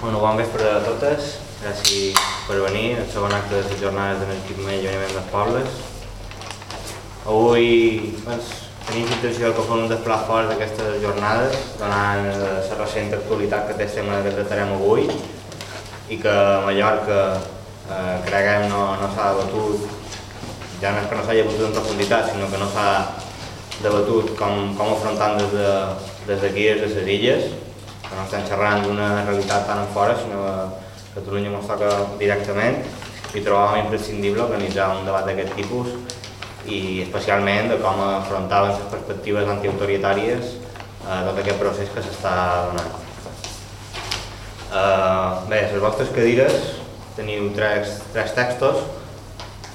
Bueno, bon vespre a totes. Gràcies per venir al segon acte de les jornades d'anarquisme i alliberament dels pobles. Avui doncs, tenim intenció que fem un desplà fort d'aquestes jornades, donant la recent actualitat que té el tema que tractarem avui i que a Mallorca eh, creguem no, no s'ha debatut, ja no és que no s'hagi debatut en profunditat, sinó que no s'ha debatut com, com afrontant des d'aquí, de, des de les illes, que no estem xerrant d'una realitat tan fora, sinó que Catalunya ens toca directament i trobàvem imprescindible organitzar un debat d'aquest tipus i especialment de com afrontaven les perspectives antiautoritàries a tot aquest procés que s'està donant. Uh, bé, les vostres cadires teniu tres, tres textos,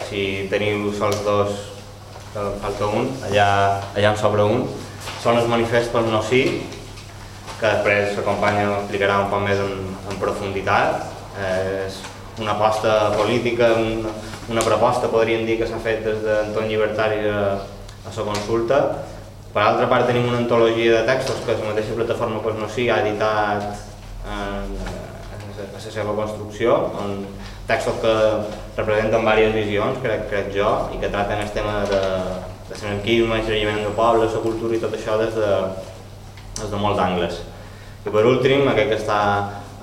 si teniu sols dos, falta un, allà, allà en sobra un, són els manifests pel no sí, que després l'acompanya explicarà un poc més en, en profunditat. Eh, és una aposta política, una, una proposta, podríem dir, que s'ha fet des d'Anton Llibertari a, a la consulta. Per altra part tenim una antologia de textos que la mateixa plataforma pues, no sí, ha editat en, a la seva construcció, on textos que representen diverses visions, crec, crec jo, i que traten el tema de, de l'anarquisme, el del poble, la cultura i tot això des de, des de molts angles. I per últim, aquest que està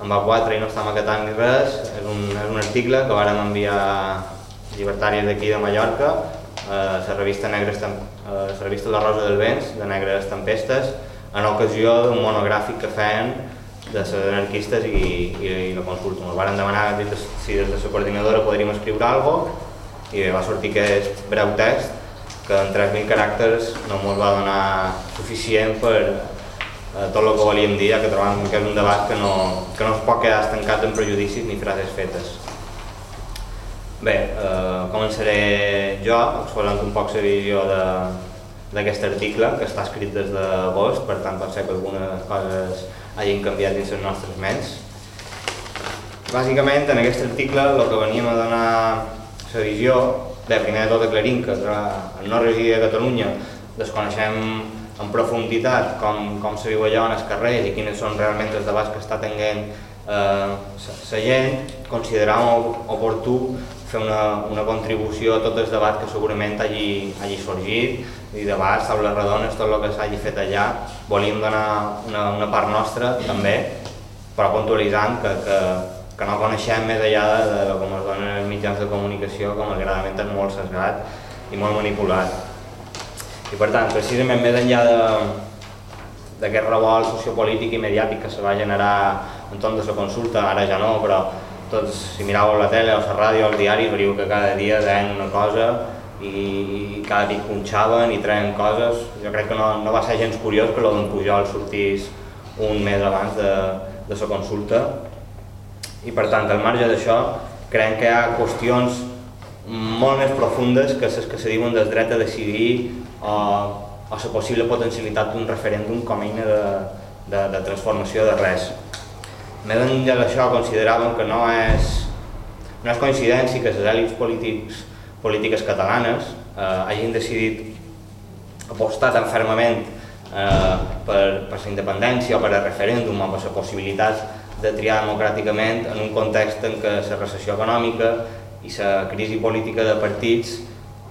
en A4 i no està maquetant ni res, és un, és un article que vàrem enviar llibertàries d'aquí de Mallorca, a la revista Negres, a la revista La Rosa del Vents, de Negres Tempestes, en ocasió d'un monogràfic que feien de les anarquistes i, i, i la consulta. Ens varen demanar si des de la coordinadora podríem escriure alguna cosa i va sortir aquest breu text que en 3.000 caràcters no ens va donar suficient per eh, tot el que volíem dir, que trobàvem que és un debat que no, que no es pot quedar estancat en prejudicis ni frases fetes. Bé, eh, començaré jo exposant un poc la visió d'aquest article, que està escrit des d'agost, per tant pot ser que algunes coses hagin canviat dins les nostres ments. Bàsicament, en aquest article el que veníem a donar la visió, bé, primer de tot aclarint que el no residir a Catalunya desconeixem en profunditat com, com se viu allò en els carrers i quines són realment els debats que està tenint eh, la gent, consideràvem oportú fer una, una contribució a tot el debat que segurament hagi, hagi sorgit, i debats, taules redones, tot el que s'hagi fet allà. Volíem donar una, una part nostra també, però puntualitzant que, que, que no coneixem més allà de, de com es donen els mitjans de comunicació, com malgradament és molt sesgat i molt manipulat. I per tant, precisament més enllà d'aquest revolt sociopolític i mediàtic que se va generar entorn de la consulta, ara ja no, però tots, si miràveu la tele o la ràdio o el diari, veieu que cada dia deien una cosa i, i cada dia punxaven i treien coses. Jo crec que no, no va ser gens curiós que d'en Pujol sortís un mes abans de, de la consulta. I per tant, al marge d'això, creiem que hi ha qüestions molt més profundes que les que se diuen del dret a decidir o, o la possible potencialitat d'un referèndum com a eina de, de, de transformació de res. Més enllà d'això consideràvem que no és, no és coincidència que les èlits polítics, polítiques catalanes eh, hagin decidit apostar tan fermament eh, per, per la independència o per a referèndum o per la possibilitat de triar democràticament en un context en què la recessió econòmica i la crisi política de partits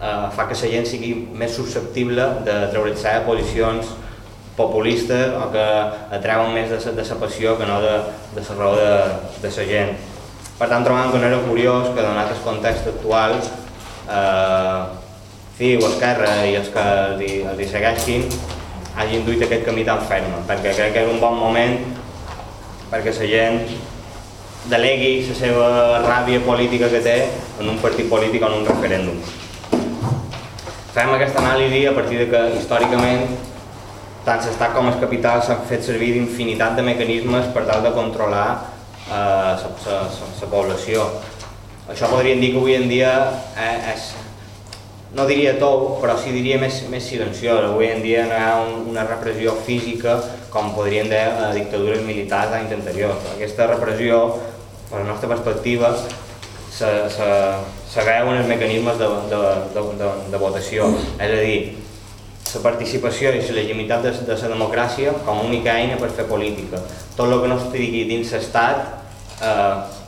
eh, fa que la gent sigui més susceptible de treure-se posicions populistes o que atreuen més de la, de la passió que no de, de la raó de, de la gent. Per tant, trobam que no era curiós que donat el context actual eh, CiU, Esquerra i els que els hi segueixin hagin duit aquest camí tan ferm, perquè crec que és un bon moment perquè la gent delegui la seva ràbia política que té en un partit polític o en un referèndum. Fem aquesta anàlisi a partir de que històricament tant l'Estat com els capitals s'han fet servir d'infinitat de mecanismes per tal de controlar la eh, població. Això podríem dir que avui en dia eh, és, no diria tou, però sí diria més, més silenciós. Avui en dia no hi ha un, una repressió física com podrien dir a dictadures militars d'anys anteriors. Aquesta repressió, per la nostra perspectiva, se, se, segueix els mecanismes de, de, de, de, de votació, és a dir, la participació i la legitimitat de, de la democràcia com a única eina per fer política. Tot el que no estigui dins l'estat eh,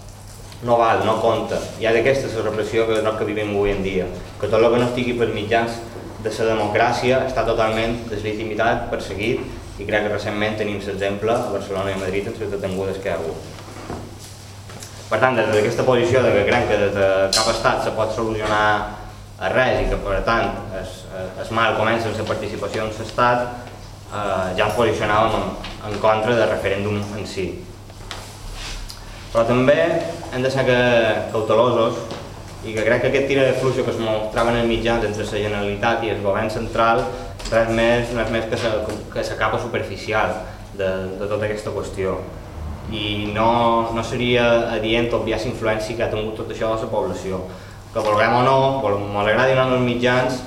no val, no compta. Hi ha d'aquesta la repressió que, que vivim avui en dia, que tot el que no estigui per mitjans de la democràcia està totalment deslegitimitat, perseguit, i crec que recentment tenim l'exemple a Barcelona i a Madrid en les detengudes que hi ha hagut. Per tant, des d'aquesta posició de que crec que des de cap estat se pot solucionar a res i que per tant es, es mal comença la participació en l'estat, eh, ja ens posicionàvem en, en contra del referèndum en si. Però també hem de ser cautelosos i que crec que aquest tira de fluix que es mostrava en els mitjans entre la Generalitat i el govern central res més, és més que que la capa superficial de, de tota aquesta qüestió i no, no seria adient obviar la influència que ha tingut tot això a la població que vulguem o no, ens agradi o no els mitjans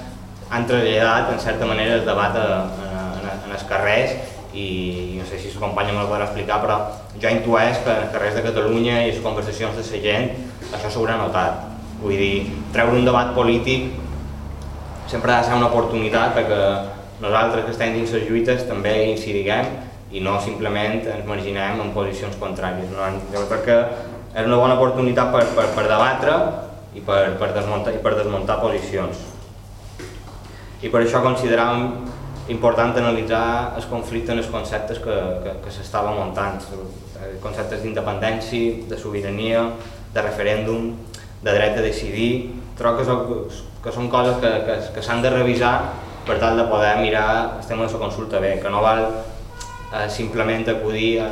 han traslladat en certa manera el debat a, a, a, en els carrers i no sé si la companya me'l podrà explicar, però jo intueix que en els carrers de Catalunya i les conversacions de la gent això s'haurà notat. Vull dir, treure un debat polític sempre ha de ser una oportunitat perquè nosaltres que estem dins les lluites també incidiguem i no simplement ens marginem en posicions contràries. No? Jo crec que és una bona oportunitat per, per, per debatre i per, per, desmuntar, i per desmuntar posicions. I per això consideràvem important analitzar el conflicte en els conceptes que, que, que s'estava muntant, conceptes d'independència, de sobirania, de referèndum, de dret a decidir, trobo que són, que són coses que, que, que s'han de revisar per tal de poder mirar el tema de la consulta bé, que no val eh, simplement acudir a,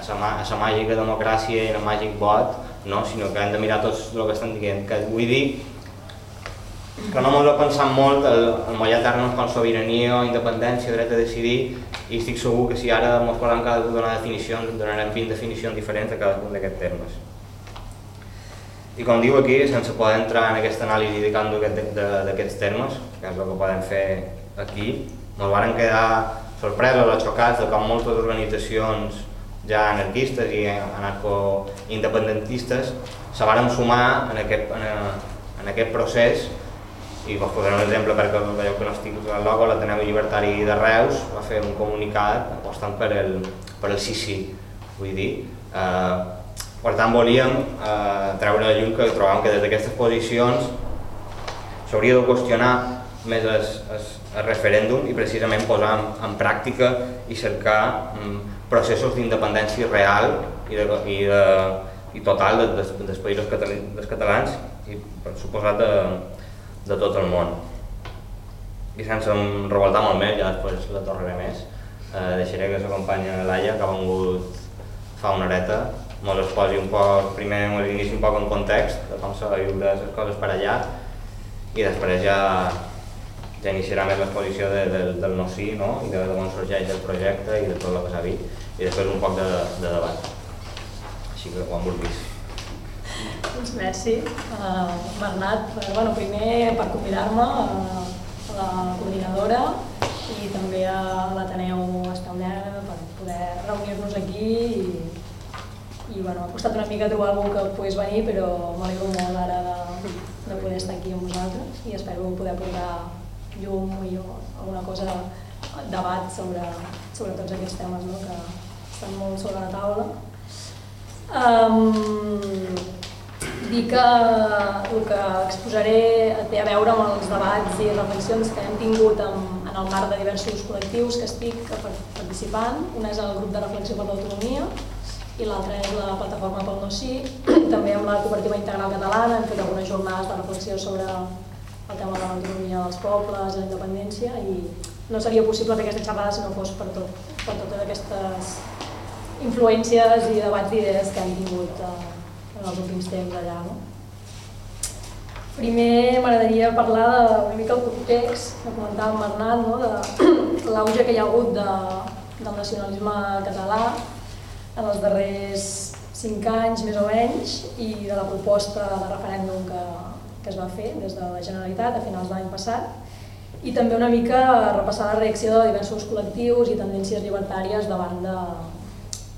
a, la, a la màgica democràcia i el màgic vot, no? sinó que hem de mirar tot el que estan dient. Que vull dir que no m'ho he pensat molt el, el mollar termes com sobirania, independència, dret a decidir i estic segur que si ara ens posem cada donar definicions, donarem 20 definicions diferents a cadascun d'aquests termes. I com diu aquí, sense poder entrar en aquesta anàlisi de d'aquests termes, que és el que podem fer aquí, ens van quedar sorpresos o xocats de com moltes organitzacions ja anarquistes i anarco-independentistes se varen sumar en aquest, en, en aquest procés i vos posaré un exemple perquè veieu que no estic al logo, l'Ateneu Llibertari de Reus va fer un comunicat apostant per el, per el sí vull dir. Eh, per tant, volíem eh, treure la llum que trobàvem que des d'aquestes posicions s'hauria de qüestionar més el, el, el referèndum i precisament posar en, en pràctica i cercar mm, processos d'independència real i, de, i, de, i total de, de, dels països catalans, dels catalans i per suposat de, de tot el món. I sense em revoltar molt més, ja després la tornaré més, eh, deixaré que s'acompanya Laia, que ha vengut fa una horeta, mos es posi un poc, primer mos inici un poc en context de com de viure les coses per allà i després ja, ja iniciarà més l'exposició de, de, del no sí no? i de, de on sorgeix el projecte i de tot el que s'ha vist i després un poc de, de debat. Així que quan vulguis. Doncs merci, uh, Bernat, per, bueno, primer per convidar-me a, a la coordinadora i també a l'Ateneu Estaunera per poder reunir-nos aquí i, i bueno, ha costat una mica trobar algú que pogués venir però m'alegro molt ara de, de poder estar aquí amb vosaltres i espero poder portar llum i alguna cosa de debat sobre, sobre tots aquests temes no? que estan molt sobre la taula. Um, dir que el que exposaré té a veure amb els debats i reflexions que hem tingut en, en el marc de diversos col·lectius que estic participant. Un és el grup de reflexió per l'autonomia i l'altre és la plataforma pel no sí. També amb la cooperativa integral catalana hem fet algunes jornades de reflexió sobre el tema de l'autonomia dels pobles la independència i no seria possible fer aquesta xerrada si no fos per, tot, per totes aquestes influències i debats d'idees que hem tingut eh, en els últims temps allà. No? Primer m'agradaria parlar de una mica el context que comentava en Bernat, no? de l'auge que hi ha hagut de, del nacionalisme català en els darrers cinc anys més o menys i de la proposta de referèndum que, que es va fer des de la Generalitat a finals de l'any passat i també una mica repassar la reacció de diversos col·lectius i tendències llibertàries davant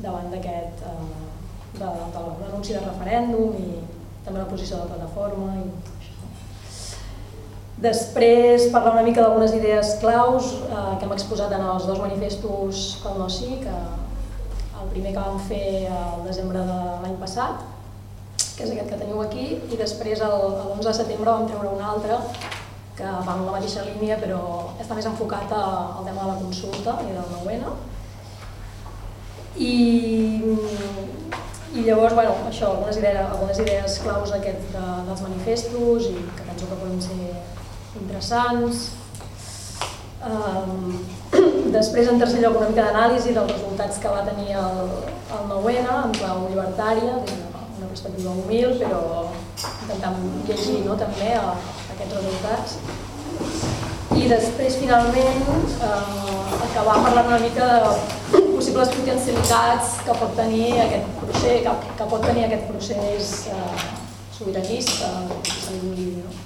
d'aquest eh, de, de l'anunci de referèndum i també la posició de la plataforma. I Després parlar una mica d'algunes idees claus eh, que hem exposat en els dos manifestos pel no sí, que el primer que vam fer el desembre de l'any passat, que és aquest que teniu aquí, i després l'11 de setembre vam treure un altre que va en la mateixa línia però està més enfocat al tema de la consulta i del 9 I, i llavors, bueno, això, algunes idees, algunes idees claus aquest de, dels manifestos i que penso que poden ser interessants. Um, després, en tercer lloc, una mica d'anàlisi dels resultats que va tenir el, el 9 en clau llibertària, des d'una perspectiva humil, però intentant llegir no, també a, aquests resultats. I després, finalment, eh, acabar parlant una mica de possibles potencialitats que pot tenir aquest procés, que, que pot tenir aquest procés eh, sobiranista, no?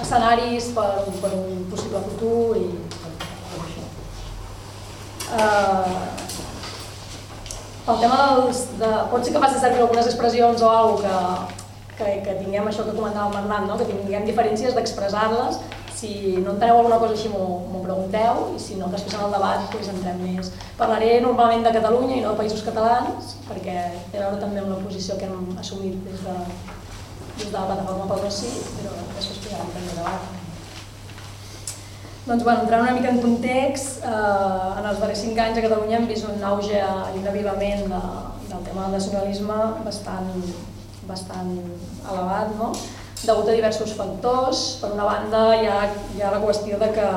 escenaris per, per un possible futur i per, per això. Eh, pel tema dels... De, pot ser que faci servir algunes expressions o alguna que, que, que tinguem això que comentava el Bernat, no? que tinguem diferències d'expressar-les. Si no enteneu alguna cosa així m'ho pregunteu i si no, després en el debat doncs, entrem més. Parlaré normalment de Catalunya i no de països catalans perquè té a veure també amb la posició que hem assumit des de, des de la plataforma pel sí, però després podrem també debat. Doncs, bueno, entrant una mica en context, eh, en els darrers cinc anys a Catalunya hem vist un auge i un avivament de, del tema del nacionalisme bastant, bastant elevat, no? degut a diversos factors. Per una banda, hi ha, hi ha la qüestió de que,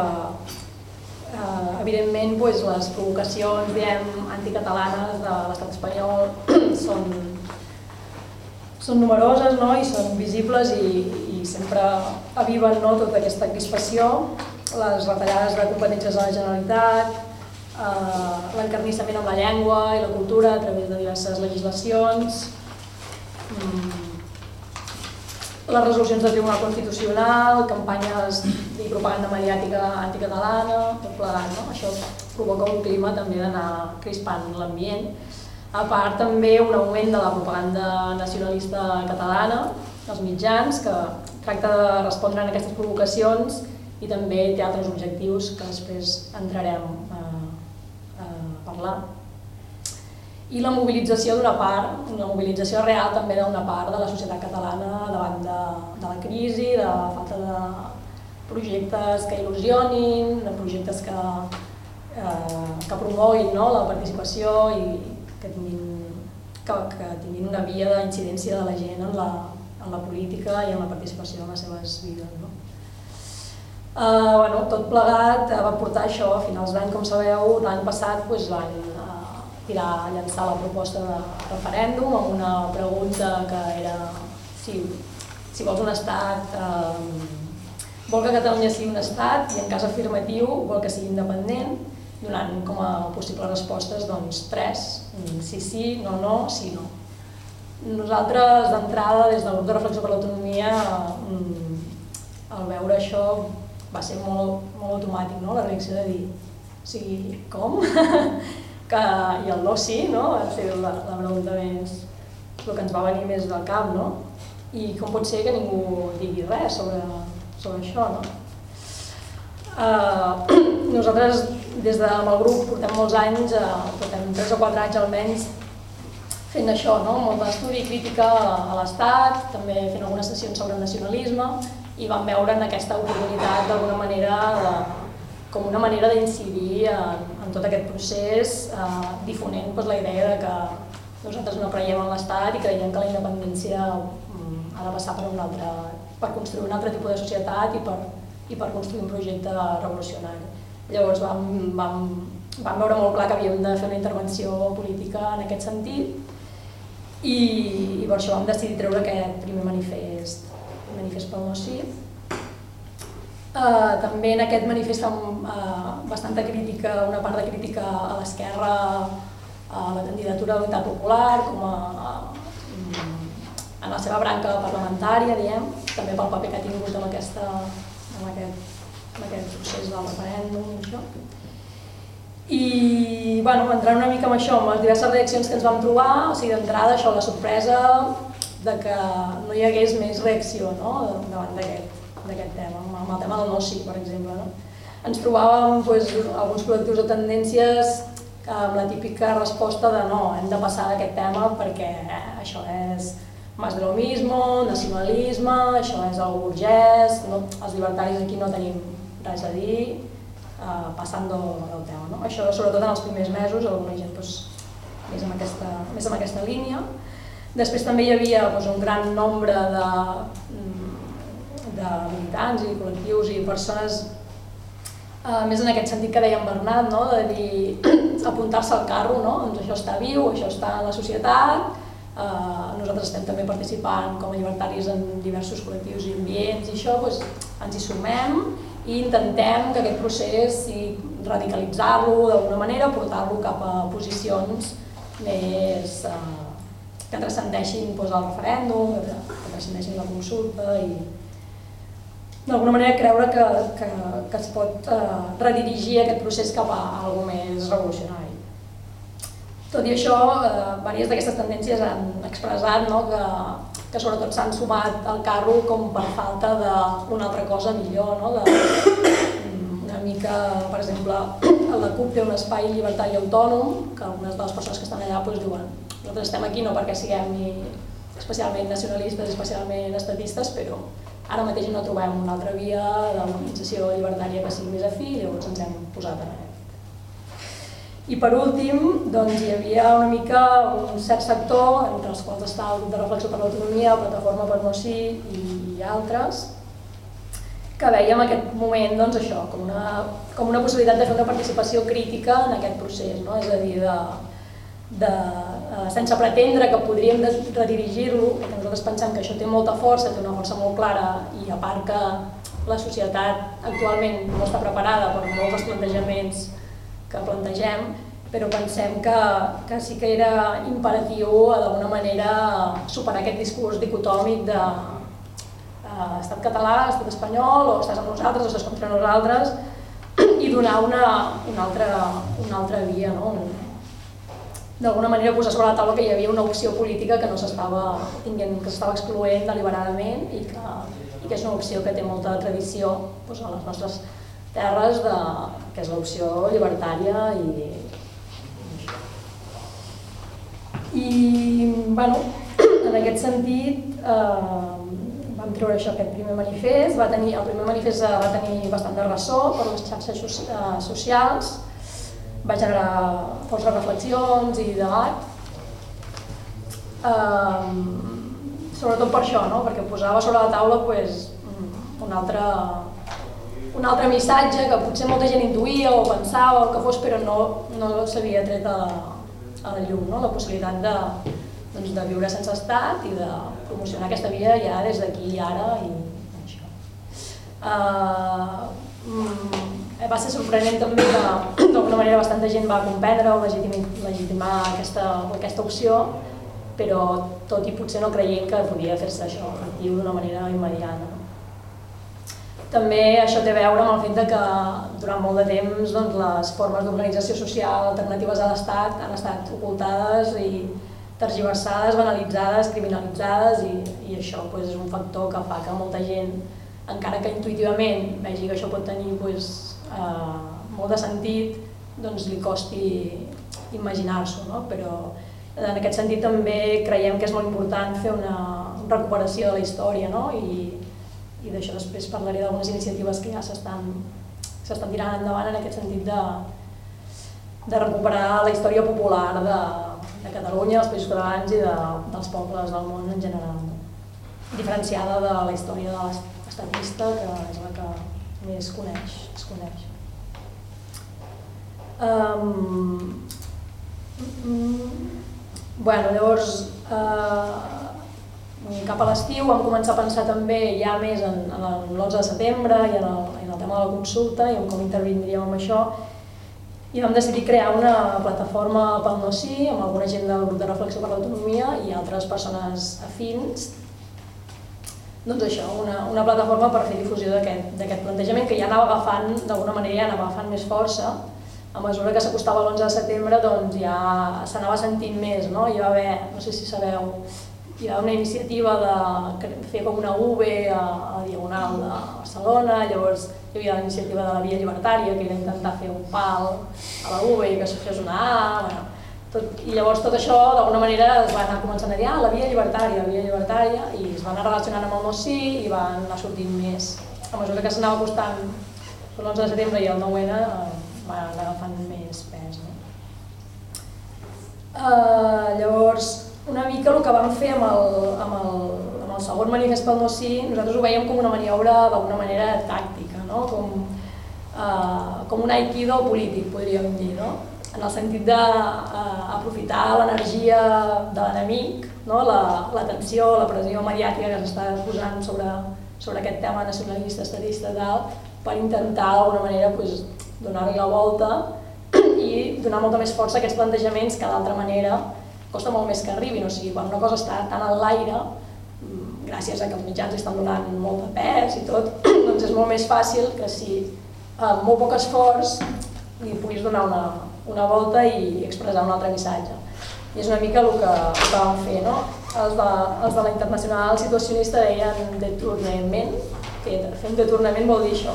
eh, evidentment, pues, les provocacions diguem, anticatalanes de l'estat espanyol són, són numeroses no? i són visibles i, i sempre aviven no? tota aquesta crispació, les retallades de competències de la Generalitat, eh, l'encarnissament amb la llengua i la cultura a través de diverses legislacions, Mm. les resolucions del Tribunal Constitucional, campanyes i propaganda mediàtica anticatalana, tot plegat, no? Això provoca un clima també d'anar crispant l'ambient. A part també un augment de la propaganda nacionalista catalana, els mitjans, que tracta de respondre a aquestes provocacions i també té altres objectius que després entrarem a, a parlar i la mobilització d'una part, una mobilització real també d'una part de la societat catalana davant de, de la crisi, de la falta de projectes que il·lusionin, de projectes que, eh, que promoguin no, la participació i que tinguin, que, que tinguin una via d'incidència de la gent en la, en la política i en la participació en les seves vides. No? Uh, bueno, tot plegat uh, va portar això a finals d'any, com sabeu, l'any passat doncs, van tirar, llançar la proposta de referèndum amb una pregunta que era si, si vols un estat, eh, vol que Catalunya sigui un estat i en cas afirmatiu vol que sigui independent, donant com a possibles respostes doncs, tres, sí, sí, no, no, sí, no. Nosaltres d'entrada, des del grup de reflexió per l'autonomia, mm, al veure això va ser molt, molt automàtic, no? la reacció de dir, o sigui, com? que, i el no sí, no? va ser la, la pregunta més, el que ens va venir més del cap, no? I com pot ser que ningú digui res sobre, sobre això, no? Uh, nosaltres, des de, grup, portem molts anys, uh, portem 3 o 4 anys almenys, fent això, no? molt d'estudi i crítica a l'Estat, també fent algunes sessions sobre el nacionalisme, i vam veure en aquesta oportunitat d'alguna manera de, com una manera d'incidir en, en tot aquest procés, eh, difonent pues, la idea de que nosaltres no creiem en l'Estat i creiem que la independència mm, ha de passar per, un altre, per construir un altre tipus de societat i per, i per construir un projecte revolucionari. Llavors vam, vam, vam veure molt clar que havíem de fer una intervenció política en aquest sentit i, i per això vam decidir treure aquest primer manifest, manifest pel no sí, Uh, també en aquest manifest fem uh, bastanta crítica, una part de crítica a l'esquerra, a la candidatura de l'Unitat Popular, com a, a, en la seva branca parlamentària, diem, també pel paper que ha tingut en, aquesta, en, aquest, en aquest procés del referèndum i això. I, bueno, entrant una mica en això, amb les diverses reaccions que ens vam trobar, o sigui, d'entrada això, la sorpresa de que no hi hagués més reacció no? davant d'aquest d'aquest tema, amb el tema del no sí, per exemple. No? Ens trobàvem doncs, alguns col·lectius o tendències amb la típica resposta de no, hem de passar aquest tema perquè això és mas de mismo, nacionalisme, això és el burgès, no, els libertaris aquí no tenim res a dir, uh, passant del, del tema. No? Això sobretot en els primers mesos, alguna gent doncs, més, amb aquesta, més amb aquesta línia. Després també hi havia doncs, un gran nombre de, de militants i col·lectius i persones Uh, més en aquest sentit que deia en Bernat, no? de dir apuntar-se al carro, no? doncs això està viu, això està en la societat, uh, nosaltres estem també participant com a llibertaris en diversos col·lectius i ambients i això, doncs, ens hi sumem i intentem que aquest procés si radicalitzar-lo d'alguna manera, portar-lo cap a posicions més uh, que transcendeixin doncs, el referèndum, que, transcendeixin la consulta i, d'alguna manera creure que, que, que es pot eh, redirigir aquest procés cap a alguna més revolucionari. Tot i això, eh, diverses d'aquestes tendències han expressat no, que, que sobretot s'han sumat al carro com per falta d'una altra cosa millor, no? de, una mica, per exemple, la CUP té un espai llibertari autònom, que algunes de les persones que estan allà doncs, diuen nosaltres estem aquí no perquè siguem ni especialment nacionalistes, especialment estatistes, però Ara mateix no trobem una altra via d'organització llibertària que sigui més afí, llavors ens hem posat en. I per últim, doncs, hi havia una mica un cert sector, entre els quals està el grup de reflexió per l'autonomia, Plataforma per no sí i altres, que veiem aquest moment doncs, això, com, una, com una possibilitat de fer una participació crítica en aquest procés, no? és a dir, de, de, sense pretendre que podríem redirigir-lo, perquè nosaltres pensem que això té molta força, té una força molt clara i a part que la societat actualment no està preparada per molts dels plantejaments que plantegem, però pensem que, que sí que era imperatiu d'alguna manera superar aquest discurs dicotòmic de eh, estat català, estat espanyol, o estàs amb nosaltres o estàs contra nosaltres, i donar una, una, altra, una altra via, no? D'alguna manera posar sobre la taula que hi havia una opció política que no s'estava tinguent, que s'estava excloent deliberadament i que, i que és una opció que té molta tradició doncs, a les nostres terres, de, que és l'opció llibertària i, i bueno, en aquest sentit eh, vam treure això, aquest primer manifest, va tenir, el primer manifest va tenir bastant de ressò per les xarxes eh, socials, va generar força reflexions i debat. Um, sobretot per això, no? perquè posava sobre la taula pues, un, altre, un altre missatge que potser molta gent intuïa o pensava o el que fos, però no, no s'havia tret a la, a la llum, no? la possibilitat de, doncs, de viure sense estat i de promocionar aquesta vida ja des d'aquí i ara i això. Uh, mm, va ser sorprenent també que d'alguna manera bastanta gent va comprendre o legitimar aquesta, aquesta opció, però tot i potser no creient que podia fer-se això efectiu d'una manera immediata. També això té a veure amb el fet de que durant molt de temps doncs, les formes d'organització social alternatives a l'Estat han estat ocultades i tergiversades, banalitzades, criminalitzades i, i això pues, és un factor que fa que molta gent, encara que intuïtivament vegi que això pot tenir pues, eh, molt de sentit, doncs li costi imaginar-s'ho, no? però en aquest sentit també creiem que és molt important fer una recuperació de la història no? i, i d'això després parlaré d'algunes iniciatives que ja s'estan tirant endavant en aquest sentit de, de recuperar la història popular de, de Catalunya, dels països catalans i de, dels pobles del món en general. No? Diferenciada de la història de l'estatista, que és la que més coneix, es coneix. Um, bueno, llavors, uh, cap a l'estiu vam començar a pensar també ja més en, en l'11 de setembre i en el, en el tema de la consulta i en com intervindríem amb això i vam decidir crear una plataforma pel no sí amb alguna gent del grup de reflexió per l'autonomia i altres persones afins doncs això, una, una plataforma per fer difusió d'aquest plantejament que ja anava agafant, d'alguna manera ja anava agafant més força, a mesura que s'acostava l'11 de setembre doncs ja s'anava sentint més, no? Hi va haver, no sé si sabeu, hi va una iniciativa de fer com una UV a, a Diagonal de Barcelona, llavors hi havia la iniciativa de la Via Llibertària, que era intentar fer un pal a la UB i que es fes una A, bueno, tot, I llavors tot això, d'alguna manera, es va anar començant a dir ah, la via llibertària, la via llibertària, i es va anar relacionant amb el no i van anar sortint més. A mesura que s'anava costant l'11 de setembre i el 9-N eh, va anar agafant més pes. No? Uh, llavors, una mica el que vam fer amb el, amb el, amb el segon manifest pel no sí, nosaltres ho veiem com una maniobra d'alguna manera tàctica, no? com, uh, com un aikido polític, podríem dir. No? En el sentit d'aprofitar uh, l'energia de l'enemic, no? la, la la pressió mediàtica que s'està posant sobre, sobre aquest tema nacionalista, estatista, tal, per intentar d'alguna manera pues, donar-li la volta i donar molta més força a aquests plantejaments que d'altra manera costa molt més que arribin. O sigui, quan una cosa està tan en l'aire, mm, gràcies a que els mitjans estan donant molt de pes i tot, doncs és molt més fàcil que si amb molt poc esforç li puguis donar una, una volta i expressar un altre missatge. I és una mica el que, vam fer, no? Els de, els de la internacional situacionista deien detornament, que fer un detornament vol dir això,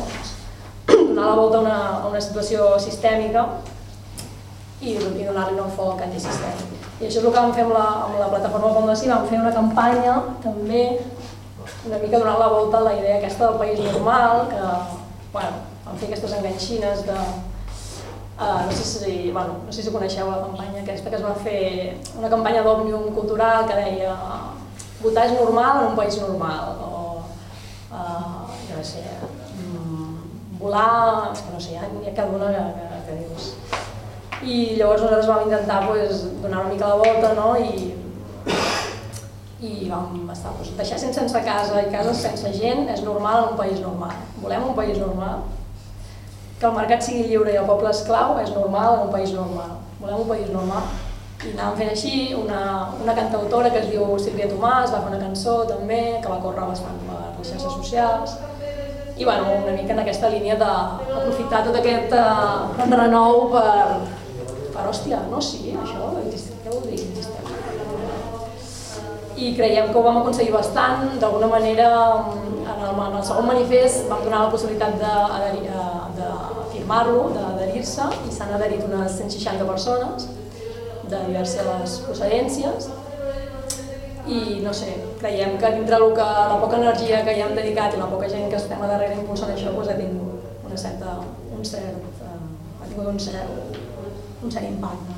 donar la volta a una, a una situació sistèmica i, i donar-li un enfoc antisistèmic. I això és el que vam fer amb la, amb la plataforma Fondació, vam fer una campanya també una mica donant la volta a la idea aquesta del país normal, que bueno, vam fer aquestes enganxines de, Uh, no, sé si, bueno, no sé si coneixeu la campanya aquesta que es va fer, una campanya d'òmnium cultural que deia votar és normal en un país normal, o uh, jo no sé, um, volar, és que no sé, hi ha, hi ha cada una que, que, que dius. I llavors nosaltres vam intentar pues, donar una mica la volta no? i, i vam estar, pues, deixar sense, casa i cases sense gent és normal en un país normal. Volem un país normal que el mercat sigui lliure i el poble esclau és normal en un país normal. Volem un país normal. I anàvem fent així, una, una cantautora que es diu Sílvia Tomàs va fer una cançó també, que va córrer bastant per les xarxes socials. I bueno, una mica en aquesta línia d'aprofitar tot aquest uh, renou per, per, hòstia, no, sí, això, què vol dir? I creiem que ho vam aconseguir bastant, d'alguna manera en el, en el segon manifest vam donar la possibilitat de, de firmar-lo, d'adherir-se, i s'han adherit unes 160 persones de diverses procedències i no sé, creiem que dintre el que, la poca energia que hi hem dedicat i la poca gent que estem a darrere impulsant això doncs ha tingut una certa, un cert, eh, ha tingut un cert, un cert impacte.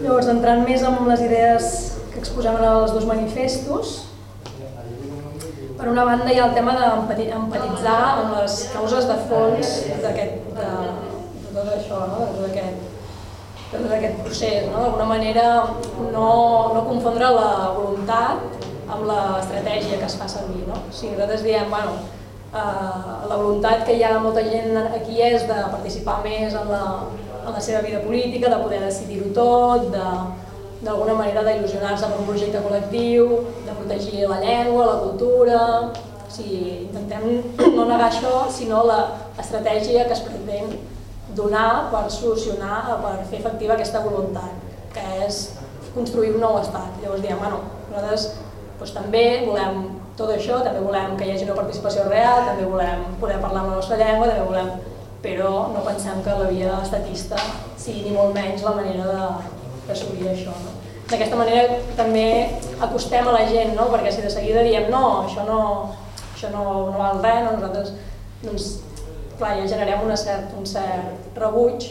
Llavors, entrant més en les idees que exposem en els dos manifestos, per una banda hi ha el tema d'empatitzar amb les causes de fons d'aquest de, tot això, no? de tot aquest, de tot aquest procés. No? D'alguna manera no, no confondre la voluntat amb l'estratègia que es fa servir. No? O sigui, nosaltres diem, bueno, eh, la voluntat que hi ha molta gent aquí és de participar més en la, en la seva vida política, de poder decidir-ho tot, de, d'alguna manera d'il·lusionar-se per un projecte col·lectiu, de protegir la llengua, la cultura... O sigui, intentem no negar això, sinó l'estratègia que es pretén donar per solucionar, per fer efectiva aquesta voluntat, que és construir un nou estat. Llavors diem, bueno, nosaltres doncs, també volem tot això, també volem que hi hagi una participació real, també volem poder parlar amb la nostra llengua, també volem però no pensem que la via estatista sigui ni molt menys la manera de, d'assolir això. No? D'aquesta manera també acostem a la gent, no? perquè si de seguida diem no, això no, això no, no val res, no? nosaltres doncs, clar, ja generem una cert, un cert rebuig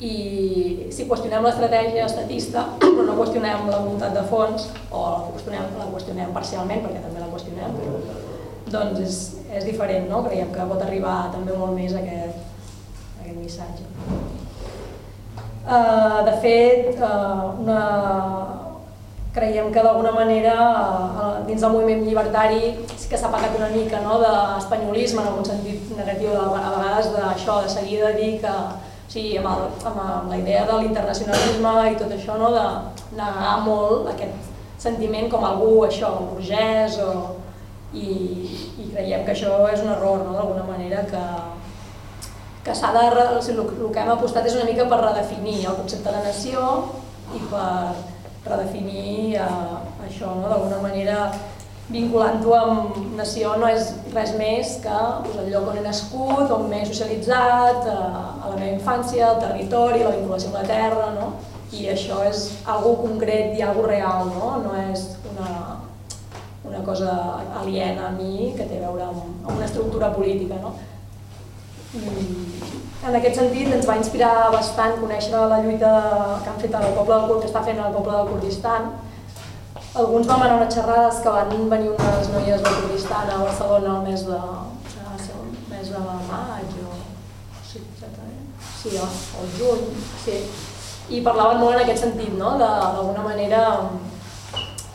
i si qüestionem l'estratègia estatista però no qüestionem la voluntat de fons o la qüestionem, la qüestionem parcialment perquè també la qüestionem doncs és, és diferent, no? creiem que pot arribar també molt més aquest, aquest missatge. Uh, de fet, uh, una... creiem que d'alguna manera uh, dins del moviment llibertari sí que s'ha pagat una mica no, d'espanyolisme en algun sentit negatiu a vegades d'això, de seguir de dir que sí, amb, el, amb, amb la idea de l'internacionalisme i tot això, no, de negar molt aquest sentiment com algú, això, burgès o, i, i creiem que això és un error, no, d'alguna manera, que, que s'ha de, el que hem apostat és una mica per redefinir el concepte de nació i per redefinir eh, això, no? d'alguna manera vinculant-ho amb nació no és res més que doncs, el lloc on he nascut, on m'he socialitzat, eh, a la meva infància, el territori, la vinculació amb la terra, no? i això és algo concret i algo real, no, no és una, una cosa aliena a mi que té a veure amb, amb una estructura política. No? En aquest sentit ens va inspirar bastant conèixer la lluita que han fet el poble del, que està fent el poble del Kurdistan, alguns vam anar a unes xerrades que van venir unes noies del Kurdistan a Barcelona el mes de, el mes de maig o sí, exactament, sí, o juny, sí. I parlaven molt en aquest sentit, no? d'alguna manera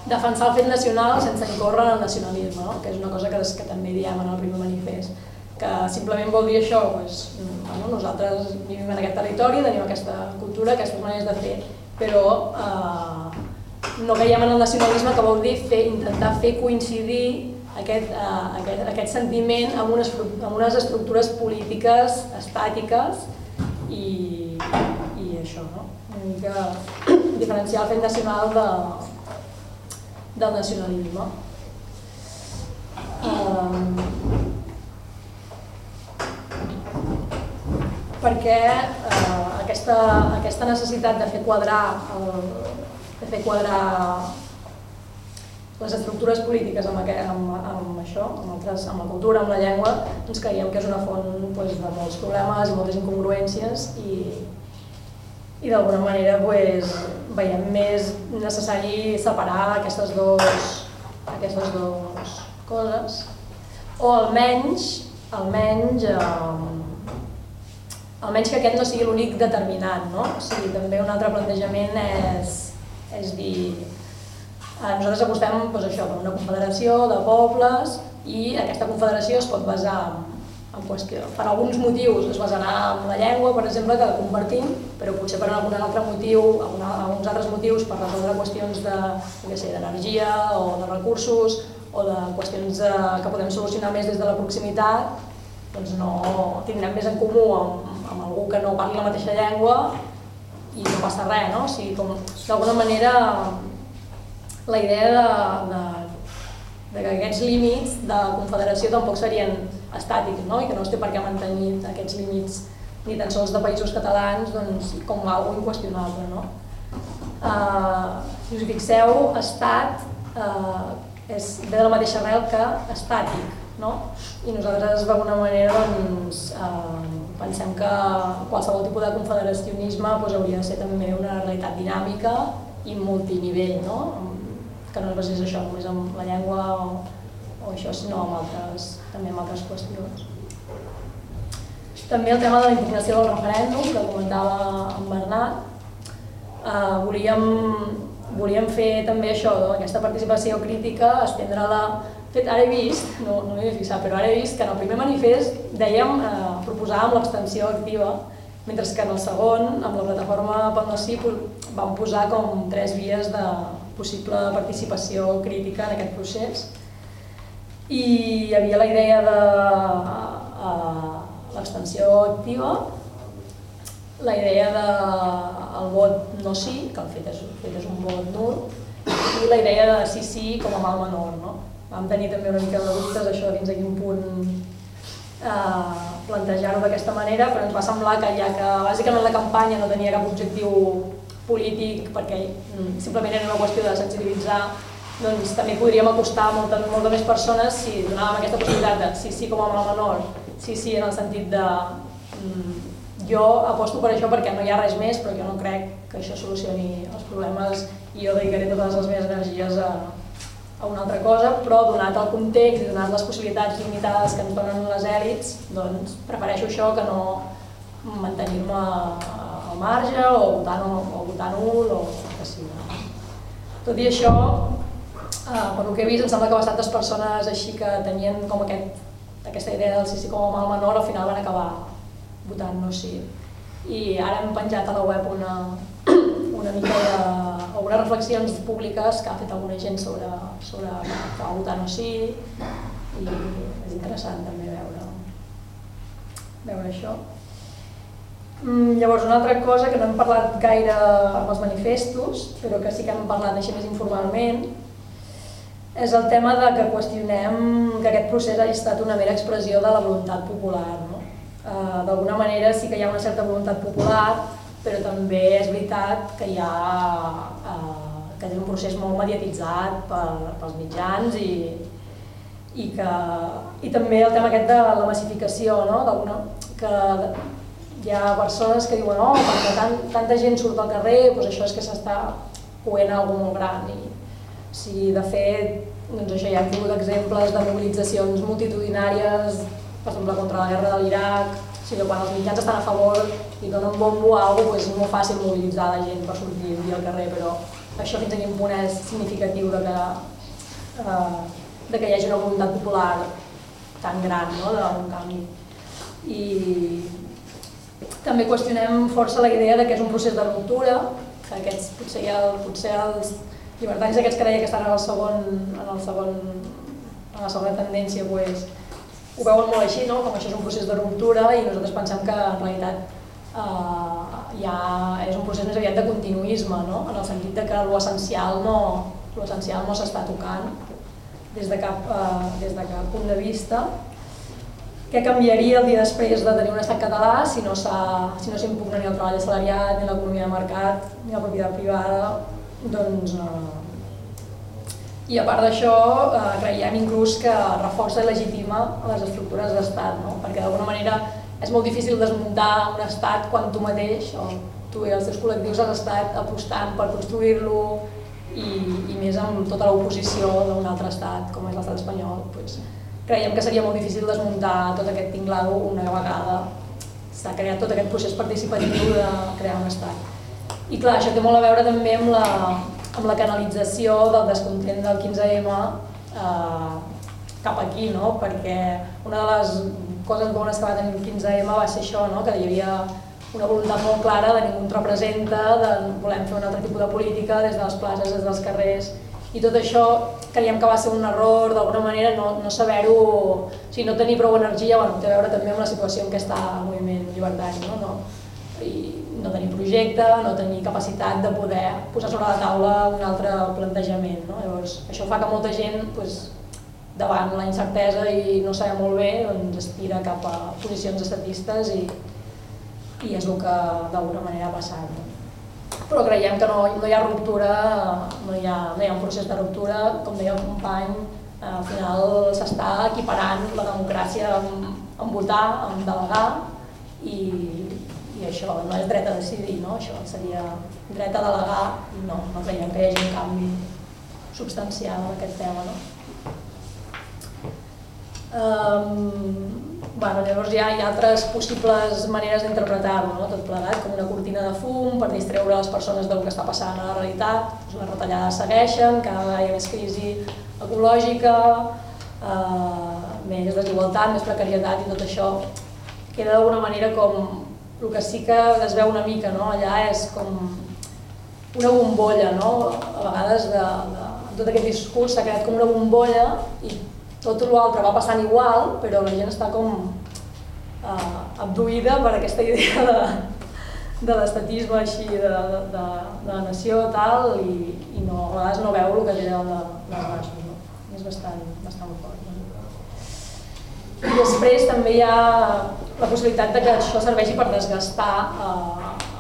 defensar el fet nacional sense incórrer en el nacionalisme, no? que és una cosa que, que també diem en el primer manifest que simplement vol dir això, doncs, bueno, nosaltres vivim en aquest territori, tenim aquesta cultura, aquestes maneres de fer, però eh, no caiem en el nacionalisme que vol dir fer, intentar fer coincidir aquest, uh, aquest, aquest sentiment amb unes, amb unes estructures polítiques estàtiques i, i això, no? una mica diferenciar el fet nacional de, del nacionalisme. Um, perquè uh, aquesta, aquesta necessitat de fer quadrar el, de fer quadrar les estructures polítiques amb, aquest, amb, amb això, amb, altres, amb la cultura, amb la llengua, doncs creiem que és una font doncs, de molts problemes i moltes incongruències i, i d'alguna manera doncs, veiem més necessari separar aquestes dues, aquestes dues coses. O almenys, almenys, eh, almenys que aquest no sigui l'únic determinant, no? O sigui, també un altre plantejament és és dir, eh, nosaltres apostem doncs, això, per una confederació de pobles i aquesta confederació es pot basar en qüestió. Per alguns motius es basarà en la llengua, per exemple, que compartim, però potser per algun altre motiu, alguns altres motius per resoldre qüestions d'energia de, o de recursos o de qüestions de, que podem solucionar més des de la proximitat, doncs no tindrem més en comú amb, amb algú que no parli la mateixa llengua i no passa res, no? O sigui, com d'alguna manera la idea de, de, de que aquests límits de confederació tampoc serien estàtics, no? I que no es té per què mantenir aquests límits ni tan sols de països catalans doncs, com algo inqüestionable, no? Uh, si us fixeu, estat uh, és, de la mateixa arrel que estàtic, no? I nosaltres d'alguna manera doncs, uh, pensem que qualsevol tipus de confederacionisme doncs, hauria de ser també una realitat dinàmica i multinivell, no? que no es basés això només en la llengua o, o això, sinó en altres, també en altres qüestions. També el tema de la impugnació del referèndum, que comentava en Bernat, eh, volíem, volíem fer també això, no? aquesta participació crítica, estendre-la fet, ara he vist, no, no m'he fixat, però ara he vist que en el primer manifest dèiem, eh, proposàvem l'abstenció activa, mentre que en el segon, amb la plataforma pel no sí, vam posar com tres vies de possible participació crítica en aquest procés. I hi havia la idea de eh, l'abstenció activa, la idea de el vot no sí, que el fet és, el fet és un vot nul, i la idea de sí sí com a mal menor. No? Vam tenir també una mica de dubtes això fins a quin punt eh, plantejar-ho d'aquesta manera, però ens va semblar que ja que bàsicament la campanya no tenia cap objectiu polític, perquè mm, simplement era una qüestió de sensibilitzar, doncs també podríem acostar molta, molta més persones si donàvem aquesta possibilitat de sí, sí com a mal menor, sí, sí en el sentit de mm, jo aposto per això perquè no hi ha res més, però jo no crec que això solucioni els problemes i jo dedicaré totes les meves energies a, a una altra cosa, però donat el context i donat les possibilitats limitades que ens donen les èlits, doncs prefereixo això que no mantenir-me al marge o votar, no, o votar nul o que sigui. Tot i això, eh, per que he vist, em sembla que bastantes persones així que tenien com aquest, aquesta idea del sí sí com a mal menor, al final van acabar votant no sí. I ara hem penjat a la web una, una mica de, algunes reflexions públiques que ha fet alguna gent sobre, sobre que va votar no sí i és interessant també veure, veure això. Mm, llavors, una altra cosa que no hem parlat gaire amb els manifestos, però que sí que hem parlat així més informalment, és el tema de que qüestionem que aquest procés ha estat una mera expressió de la voluntat popular. No? Uh, D'alguna manera sí que hi ha una certa voluntat popular, però també és veritat que hi ha uh, que és un procés molt mediatitzat per, pels mitjans i, i, que, i també el tema aquest de la massificació, no? que hi ha persones que diuen oh, perquè tant, tanta gent surt al carrer, doncs això és que s'està coent alguna molt gran. I, si de fet, doncs això, ja hem tingut exemples de mobilitzacions multitudinàries, per exemple, contra la guerra de l'Iraq, sigui, quan els mitjans estan a favor i donen bombo a alguna cosa, doncs és molt fàcil mobilitzar la gent per sortir al carrer, però això fins a quin punt és significatiu de que, eh, de que hi hagi una voluntat popular tan gran no, d'un canvi. I també qüestionem força la idea de que és un procés de ruptura, que aquests, potser, ha, potser els llibertaris aquests que deia que estan en el segon, en el segon, en la segona tendència, pues, ho veuen molt així, no? com això és un procés de ruptura i nosaltres pensem que en realitat eh, ja és un procés més aviat de continuisme, no? en el sentit de que l'essencial no, no s'està tocant des de, cap, eh, des de cap punt de vista què canviaria el dia després de tenir un estat català si no s'impugna si no ni el treball assalariat, ni l'economia de mercat, ni la propietat privada, doncs... Eh... I a part d'això, eh, creiem inclús que reforça i legitima les estructures d'estat, no? perquè d'alguna manera és molt difícil desmuntar un estat quan tu mateix, o tu i els teus col·lectius has estat apostant per construir-lo i, i més amb tota l'oposició d'un altre estat, com és l'estat espanyol. Doncs, creiem que seria molt difícil desmuntar tot aquest tinglado una vegada s'ha creat tot aquest procés participatiu de crear un estat. I clar, això té molt a veure també amb la, amb la canalització del descontent del 15M eh, cap aquí, no? perquè una de les coses bones que va tenir el 15M va ser això, no? que hi havia una voluntat molt clara de ningú ens representa, de volem fer un altre tipus de política des de les places, des dels carrers, i tot això creiem que va ser un error, d'alguna manera no, no saber-ho, o sigui, no tenir prou energia, bueno, té a veure també amb la situació en què està el moviment llibertari, no? no? I no tenir projecte, no tenir capacitat de poder posar sobre la taula un altre plantejament. No? Llavors, això fa que molta gent, doncs, davant la incertesa i no saber molt bé, doncs aspira cap a posicions estatistes i, i és el que d'alguna manera ha passat. No? però creiem que no, no hi ha ruptura, no hi ha, no hi ha un procés de ruptura, com deia el company, al final s'està equiparant la democràcia amb, amb votar, amb delegar, i, això no és dret a decidir, no? això seria dret a delegar, i no, no creiem que hi hagi un canvi substancial en aquest tema. No? Um, bueno, llavors ja hi ha altres possibles maneres d'interpretar-lo, no? tot plegat, com una cortina de fum per distreure les persones del que està passant a la realitat. Doncs les retallades segueixen, cada vegada hi ha més crisi ecològica, eh, més desigualtat, més precarietat i tot això queda d'alguna manera com el que sí que es veu una mica no? allà és com una bombolla, no? a vegades de, de, tot aquest discurs s'ha creat com una bombolla i tot l'altre va passant igual, però la gent està com eh, abduïda per aquesta idea de, de l'estatisme així de, de, de, de la nació tal i, i no, a vegades no veu el que té de, de baix. No? És bastant, bastant fort. No? I després també hi ha la possibilitat de que això serveixi per desgastar a,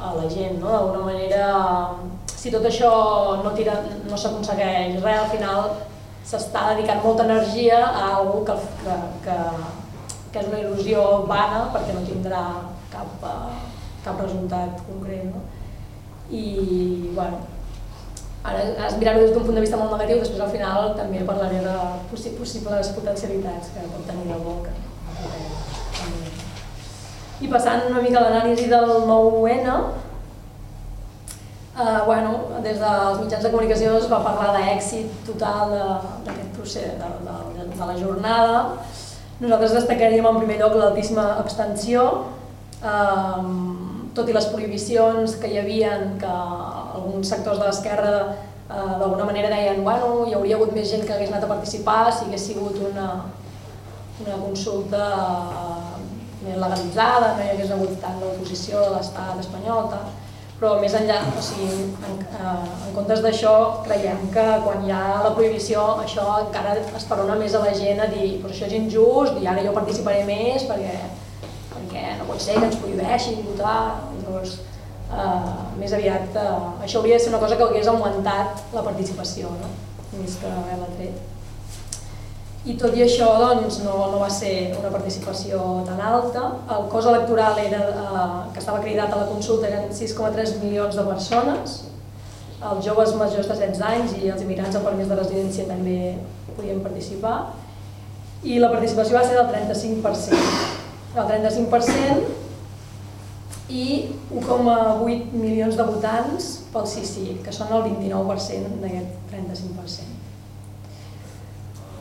a la gent, no? d'alguna manera si tot això no, tira, no s'aconsegueix res, al final s'està dedicant molta energia a algú que, que, que, que és una il·lusió vana perquè no tindrà cap, uh, cap resultat concret. No? I, bueno, ara has mirar-ho des d'un punt de vista molt negatiu, després al final també parlaré de possi possibles potencialitats que pot tenir el boca. I passant una mica a l'anàlisi del 9-N, eh, bueno, des dels mitjans de comunicació es va parlar d'èxit total d'aquest procés, de, de, de la jornada. Nosaltres destacaríem en primer lloc l'altíssima abstenció, eh, tot i les prohibicions que hi havia, que alguns sectors de l'esquerra eh, d'alguna manera deien bueno, hi hauria hagut més gent que hagués anat a participar si hagués sigut una, una consulta eh, més legalitzada, no hi hagués hagut tant l'oposició de l'estat espanyol, tal però més enllà, o sigui, en, eh, en comptes d'això, creiem que quan hi ha la prohibició, això encara esperona més a la gent a dir però això és injust i ara jo participaré més perquè, perquè no pot ser que ens prohibeixin votar. Llavors, eh, més aviat, eh, això hauria de ser una cosa que hagués augmentat la participació, no? més que haver-la tret. I tot i això doncs, no, no va ser una participació tan alta. El cost electoral era, eh, que estava acreditat a la consulta eren 6,3 milions de persones. Els joves majors de 16 anys i els immigrants amb permís de residència també podien participar. I la participació va ser del 35%. El 35% i 1,8 milions de votants pel sí sí, que són el 29% d'aquest 35%.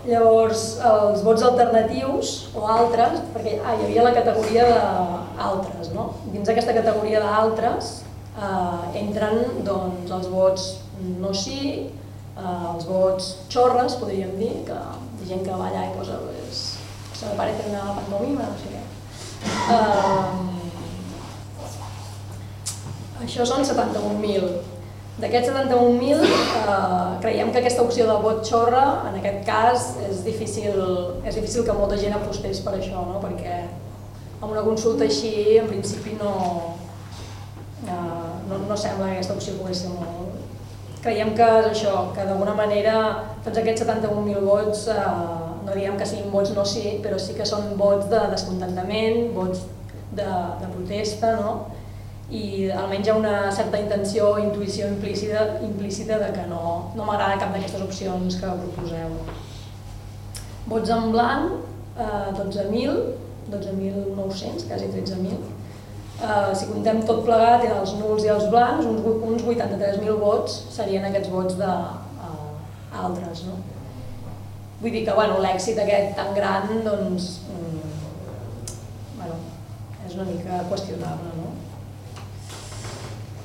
Llavors, els vots alternatius o altres, perquè ah, hi havia la categoria d'altres, no? Dins d'aquesta categoria d'altres eh, entren doncs, els vots no sí, eh, els vots xorres, podríem dir, que hi gent que balla i posa pues, se me parece una pantomima, no sé què. Eh, això són 71.000 D'aquests 71.000, eh, creiem que aquesta opció de vot xorra, en aquest cas, és difícil, és difícil que molta gent apostés per això, no? perquè amb una consulta així, en principi, no, eh, no, no sembla que aquesta opció pogués ser molt... Creiem que és això, que d'alguna manera tots aquests 71.000 vots, eh, no diem que siguin vots no sí, però sí que són vots de descontentament, vots de, de protesta, no? I almenys hi ha una certa intenció o intuïció implícita, implícita de que no, no m'agrada cap d'aquestes opcions que proposeu. Vots en blanc, eh, 12.000, 12.900, quasi 13.000. Eh, si contem tot plegat, els nuls i els blancs, uns, uns 83.000 vots serien aquests vots de eh, altres. No? Vull dir que bueno, l'èxit aquest tan gran doncs, mm, bueno, és una mica qüestionable. No?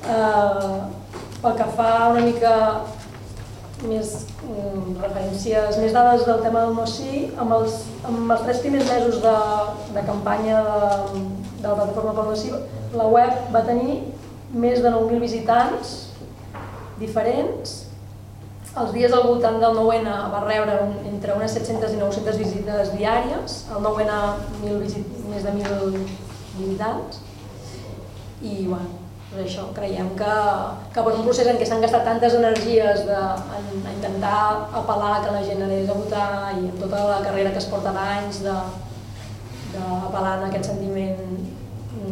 Eh, pel que fa una mica més mm, referències, més dades del tema del no sí, amb els, amb els tres primers mesos de, de campanya de, de la plataforma pel no sí, la web va tenir més de 9.000 visitants diferents. Els dies al voltant del 9N va rebre un, entre unes 700 i 900 visites diàries, el 9N mil visit, més de 1.000 visitants. I bueno, per això creiem que, que per un procés en què s'han gastat tantes energies de, en, en intentar apel·lar que la gent anés a votar i amb tota la carrera que es porta d'anys d'apel·lar en aquest sentiment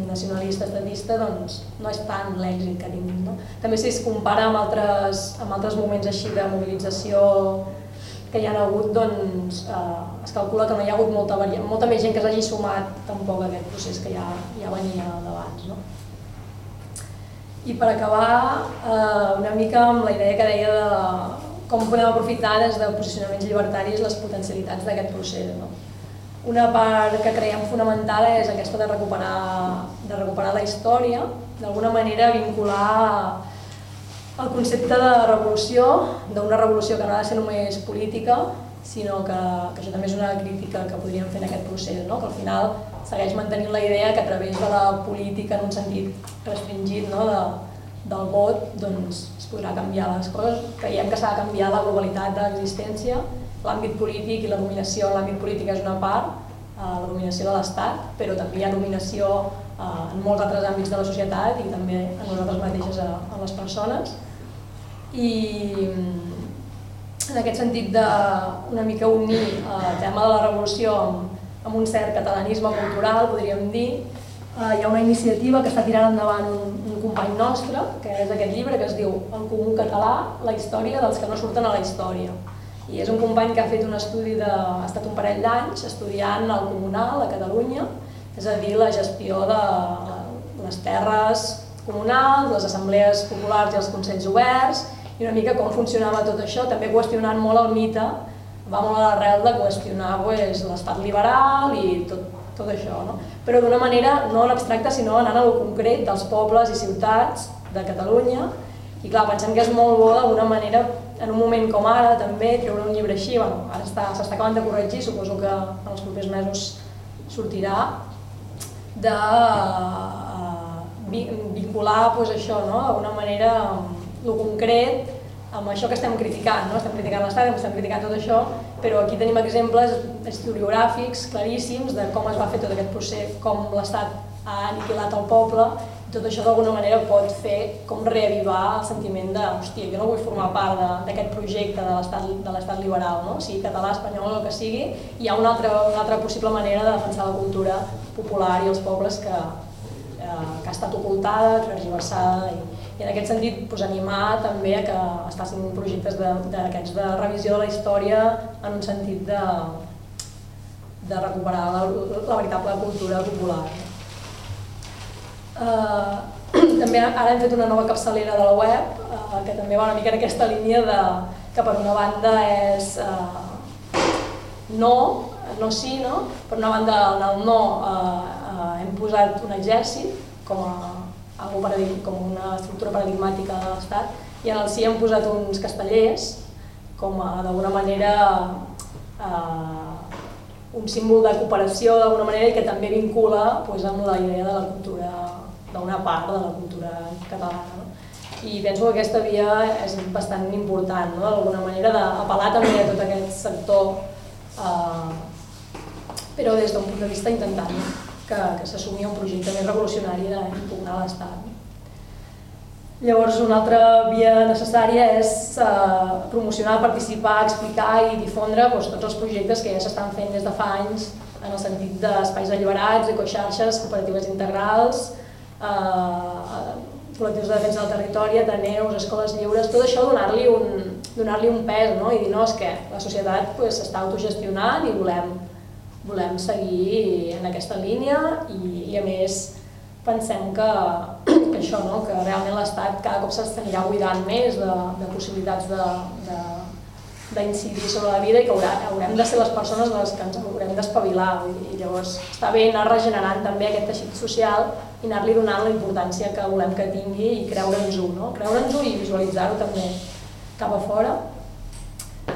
nacionalista, estatista, doncs no és tant l'èxit que tinguin. No? També si es compara amb altres, amb altres moments així de mobilització que hi ha hagut, doncs eh, es calcula que no hi ha hagut molta, molta més gent que s'hagi sumat tampoc a aquest procés que ja, ja venia d'abans. No? I per acabar, eh, una mica amb la idea que deia de com podem aprofitar des de posicionaments llibertaris les potencialitats d'aquest procés. No? Una part que creiem fonamental és aquesta de recuperar, de recuperar la història, d'alguna manera vincular el concepte de revolució, d'una revolució que no ha de ser només política, sinó que, que això també és una crítica que podríem fer en aquest procés, no? que al final segueix mantenint la idea que a través de la política en un sentit restringit no, de, del vot doncs, es podrà canviar les coses. Creiem que s'ha de canviar la globalitat de l'existència, l'àmbit polític i la dominació en l'àmbit polític és una part, eh, la dominació de l'Estat, però també hi ha dominació eh, en molts altres àmbits de la societat i també en nosaltres mateixes, a les persones. I en aquest sentit de una mica unir el tema de la revolució amb, amb un cert catalanisme cultural, podríem dir. Uh, hi ha una iniciativa que està tirant endavant un, un company nostre, que és aquest llibre que es diu El comú català, la història dels que no surten a la història. I és un company que ha fet un estudi de... ha estat un parell d'anys estudiant el comunal a Catalunya, és a dir, la gestió de les terres comunals, les assemblees populars i els consells oberts, i una mica com funcionava tot això, també qüestionant molt el mite va molt a l'arrel de qüestionar pues, l'estat liberal i tot, tot això, no? però d'una manera no en abstracta, sinó anant a lo concret dels pobles i ciutats de Catalunya, i clar, pensem que és molt bo d'alguna manera, en un moment com ara, també, treure un llibre així, bueno, ara s'està acabant de corregir, suposo que en els propers mesos sortirà, de, vincular pues, això, no? d'alguna manera, el concret amb això que estem criticant, no? estem criticant l'Estat, estem criticant tot això, però aquí tenim exemples historiogràfics claríssims de com es va fer tot aquest procés, com l'Estat ha aniquilat el poble, i tot això d'alguna manera pot fer com reavivar el sentiment de, hòstia, jo no vull formar part d'aquest projecte de l'estat liberal, no? o sigui, català, espanyol, el que sigui, hi ha una altra, una altra possible manera de defensar la cultura popular i els pobles que, eh, que ha estat ocultada, transversada i, i en aquest sentit pues, animar també a que es facin projectes d'aquests de, de revisió de la història en un sentit de, de recuperar la, la veritable cultura popular. Uh, també ara hem fet una nova capçalera de la web uh, que també va una mica en aquesta línia de, que per una banda és uh, no, no sí, no? per una banda en el no uh, uh, hem posat un exèrcit com a algo com una estructura paradigmàtica de l'Estat i en el sí hem posat uns castellers com d'alguna manera eh, un símbol de cooperació d'alguna manera i que també vincula pues, amb la idea de la cultura, d'una part de la cultura catalana. No? I penso que aquesta via és bastant important, no? d'alguna manera d'apel·lar també a tot aquest sector, eh, però des d'un punt de vista intentant que, que s'assumia un projecte més revolucionari d'impugnar l'Estat. Llavors, una altra via necessària és eh, promocionar, participar, explicar i difondre doncs, tots els projectes que ja s'estan fent des de fa anys en el sentit d'espais alliberats, ecoxarxes, cooperatives integrals, eh, col·lectius de defensa del territori, ateneus, escoles lliures, tot això donar-li un, donar un pes no? i dir no, és que la societat s'està pues, autogestionant i volem volem seguir en aquesta línia i, i a més pensem que, que això, no? que realment l'Estat cada cop s'anirà buidant més de, de possibilitats d'incidir sobre la vida i que haurà, haurem de ser les persones les que ens haurem d'espavilar i llavors està bé anar regenerant també aquest teixit social i anar-li donant la importància que volem que tingui i creure'ns-ho, no? creure'ns-ho i visualitzar-ho també cap a fora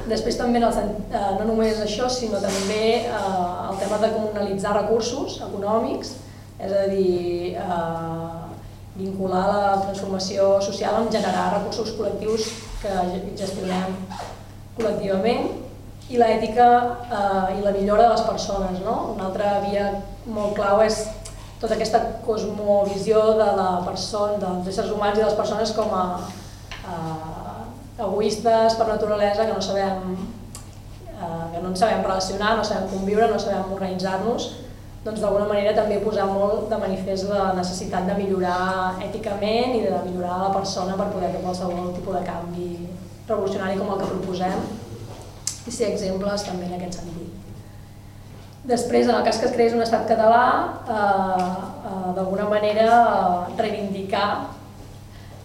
Després també eh, no només això, sinó també eh, el tema de comunalitzar recursos econòmics, és a dir, eh, vincular la transformació social amb generar recursos col·lectius que gestionem col·lectivament i l'ètica eh, i la millora de les persones. No? Una altra via molt clau és tota aquesta cosmovisió de la persona, dels éssers humans i de les persones com a eh, egoistes per naturalesa, que no sabem, eh, que no ens sabem relacionar, no sabem conviure, no sabem organitzar-nos, doncs d'alguna manera també posar molt de manifest la necessitat de millorar èticament i de millorar la persona per poder fer qualsevol tipus de canvi revolucionari com el que proposem i ser exemples també en aquest sentit. Després, en el cas que es creés un estat català, eh, eh, d'alguna manera eh, reivindicar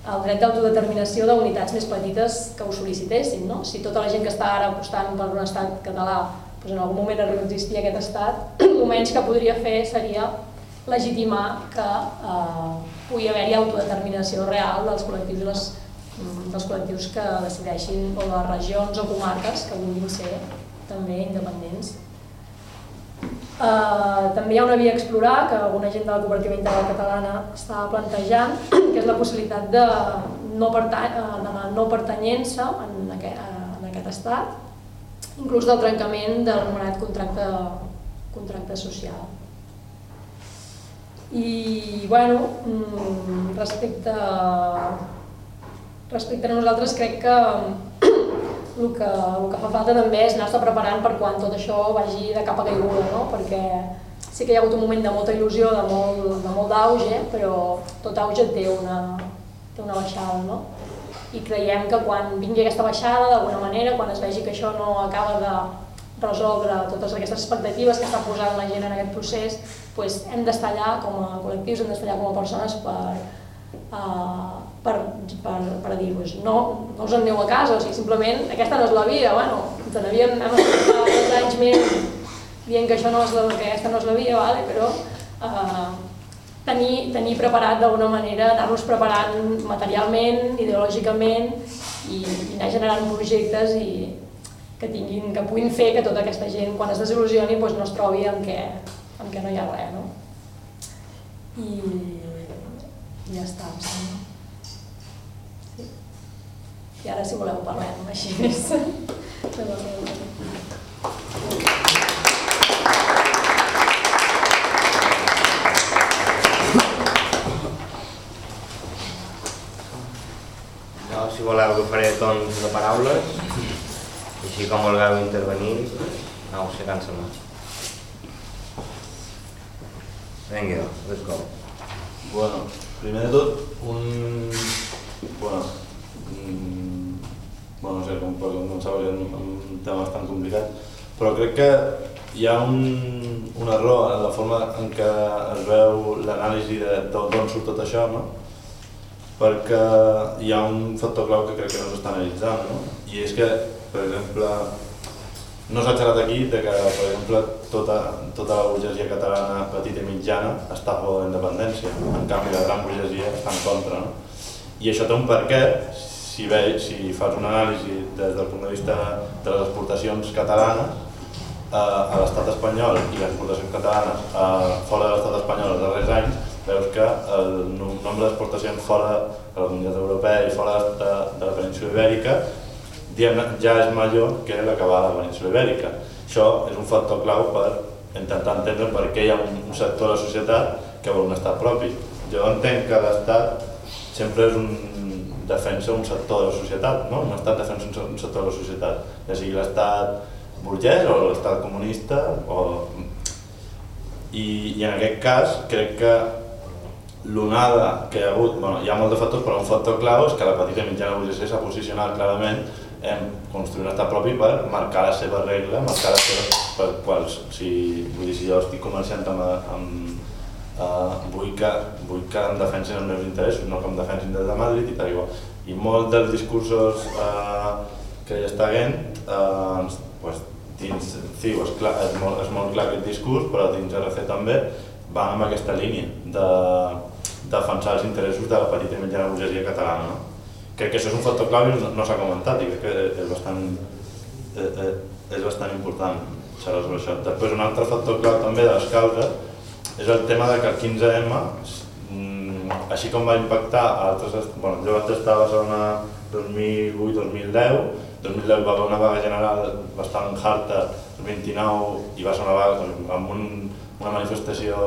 el dret d'autodeterminació d'unitats més petites que ho sol·licitessin. No? Si tota la gent que està ara apostant per un estat català doncs en algun moment existir aquest estat, el menys que podria fer seria legitimar que eh, pugui haver-hi autodeterminació real dels col·lectius, les, mm, dels col·lectius que decideixin, o de regions o comarques que vulguin ser també independents. Uh, també hi ha una via a explorar que alguna gent de la cooperativa integral catalana està plantejant, que és la possibilitat de no, pertany eh, de no pertanyença en, aquest, en aquest estat, inclús del trencament del anomenat contracte, contracte social. I, bueno, mm, respecte, respecte a nosaltres crec que el que, el que fa falta també és anar-se preparant per quan tot això vagi de cap a caiguda, no? perquè sí que hi ha hagut un moment de molta il·lusió, de molt, de molt d'auge, però tot auge té una, té una baixada. No? I creiem que quan vingui aquesta baixada, d'alguna manera, quan es vegi que això no acaba de resoldre totes aquestes expectatives que està posant la gent en aquest procés, doncs hem d'estar allà com a col·lectius, hem d'estar allà com a persones per, uh, per, per, per dir pues, no, no us en aneu a casa, o sigui, simplement aquesta no és la via, bueno, ens n'havíem estat dos anys més dient que això no és la, que aquesta no és la via, vale? però uh, tenir, tenir preparat d'alguna manera, anar-nos preparant materialment, ideològicament i, i anar generant projectes i, que, tinguin, que puguin fer que tota aquesta gent, quan es desil·lusioni, doncs no es trobi amb què, amb què no hi ha res. No? I, ja està, em sembla. Sí. I ara, si voleu, parlem així més. Jo, si voleu, agafaré tons de paraules i així com vulgueu intervenir, aneu aixecant-se mà. Vinga, let's go. Bueno, primer de tot, un... Bueno, mm, bueno no sé, com pot començar perquè és un, tema bastant complicat, però crec que hi ha un, un error en la forma en què es veu l'anàlisi d'on surt tot això, no? perquè hi ha un factor clau que crec que no s'està analitzant, no? i és que, per exemple, no s'ha xerrat aquí de que, per exemple, tota, tota la burgesia catalana petita i mitjana està a favor de la independència, en canvi la gran burgesia està en contra. No? I això té un per què, si, ve, si fas una anàlisi des del punt de vista de les exportacions catalanes, eh, a l'estat espanyol i les exportacions catalanes eh, fora de l'estat espanyol els darrers anys, veus que el nombre d'exportacions fora de la Comunitat Europea i fora de, de la península Ibèrica ja és major que la que va a la península Ibèrica. Això és un factor clau per intentar entendre per què hi ha un, sector de la societat que vol un estat propi. Jo entenc que l'estat sempre és un defensa un sector de la societat, no? un estat defensa un sector de la societat, ja sigui l'estat burgès o l'estat comunista o... I, i en aquest cas crec que l'onada que hi ha hagut, bueno, hi ha molts de factors, però un factor clau és que la petita mitjana burgesia s'ha posicionat clarament en construir un estat propi per marcar la seva regla, marcar la seva... Per, quals, si, vull dir, si jo estic comerciant amb, amb uh, vull, que, vull que em defensin els meus interessos, no que em defensin des de Madrid i tal igual. I molts dels discursos uh, que hi està haguent, uh, pues, dins CIU és, clar, és, molt, és molt clar aquest discurs, però dins RC també van amb aquesta línia de defensar els interessos de la petita i mitjana catalana. No? Crec que això és un factor clau i no, no s'ha comentat i crec que és bastant, eh, eh, és bastant important xerrar sobre això. Després un altre factor clau també de les causes és el tema de que el 15M, mm, així com va impactar a altres... Bueno, jo vaig estar a Barcelona 2008-2010, 2010 va haver una vaga general bastant harta, el 29 i va ser una vaga amb un, una manifestació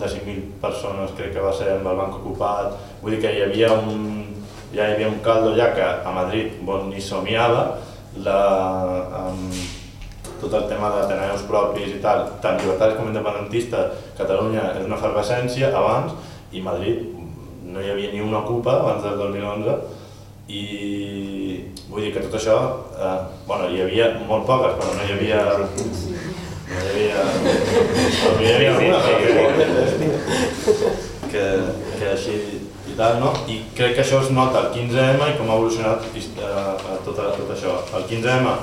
de 5.000 persones, crec que va ser amb el banc ocupat, vull dir que hi havia un, ja hi havia un caldo ja que a Madrid bon, ni somiava, la, um, tot el tema d'ateneus propis i tal, tant llibertaris com independentistes, Catalunya és una efervescència abans i Madrid no hi havia ni una ocupa abans del 2011 i vull dir que tot això, eh, bueno, hi havia molt poques, però no hi havia... No hi havia... No hi havia alguna, però que, i tal, no? I crec que això es nota al 15M i com ha evolucionat eh, tot, tot això. El 15M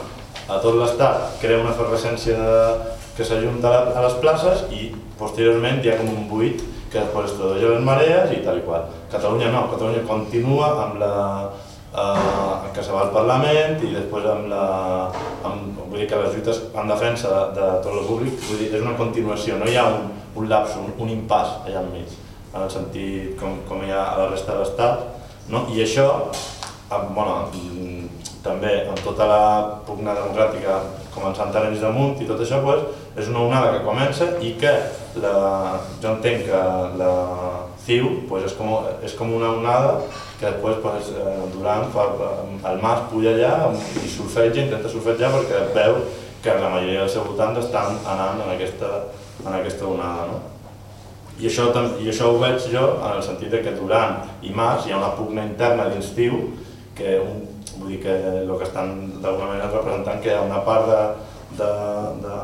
a tot l'estat crea una efervescència de, que s'ajunta a les places i posteriorment hi ha com un buit que després es tradueix a les marees i tal i qual. Catalunya no, Catalunya continua amb la, eh, que se va al Parlament i després amb la, amb, vull dir que les lluites en defensa de, de tot el públic vull dir, és una continuació, no hi ha un, un lapse, un, un impàs allà enmig, en el sentit com, com hi ha a la resta de l'Estat, no? i això, amb, bueno, també amb tota la pugna democràtica començant a anys damunt i tot això pues, és una onada que comença i que la, jo entenc que la CIU pues, és, com, és com una onada que després pues, eh, Durant fa, el Mas puja allà i surfeja, intenta surfejar perquè veu que la majoria dels seus votants estan anant en aquesta, en aquesta onada. No? I això, I això ho veig jo en el sentit de que Durant i Mas hi ha una pugna interna dins TIU que un, vull dir que el que estan d'alguna manera representant que una part de, de, de,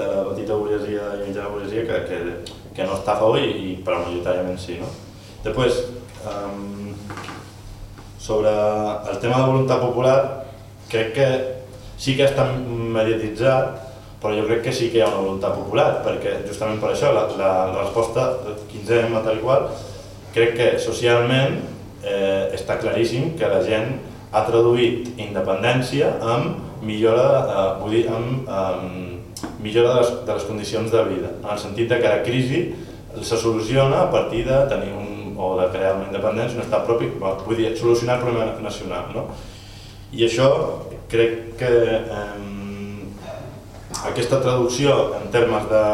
de la petita burgesia i mitjana burgesia que, que, que no està a favor i, i però majoritàriament sí. No? Després, um, sobre el tema de voluntat popular, crec que sí que està mediatitzat, però jo crec que sí que hi ha una voluntat popular, perquè justament per això la, la, la resposta 15M tal qual, crec que socialment eh, està claríssim que la gent ha traduït independència amb millora, eh, vull dir, amb, amb millora de les, de les condicions de vida, en el sentit de que la crisi se soluciona a partir de tenir un o de crear una independència, un estat propi, vull dir, solucionar el problema nacional. No? I això crec que eh, aquesta traducció en termes de...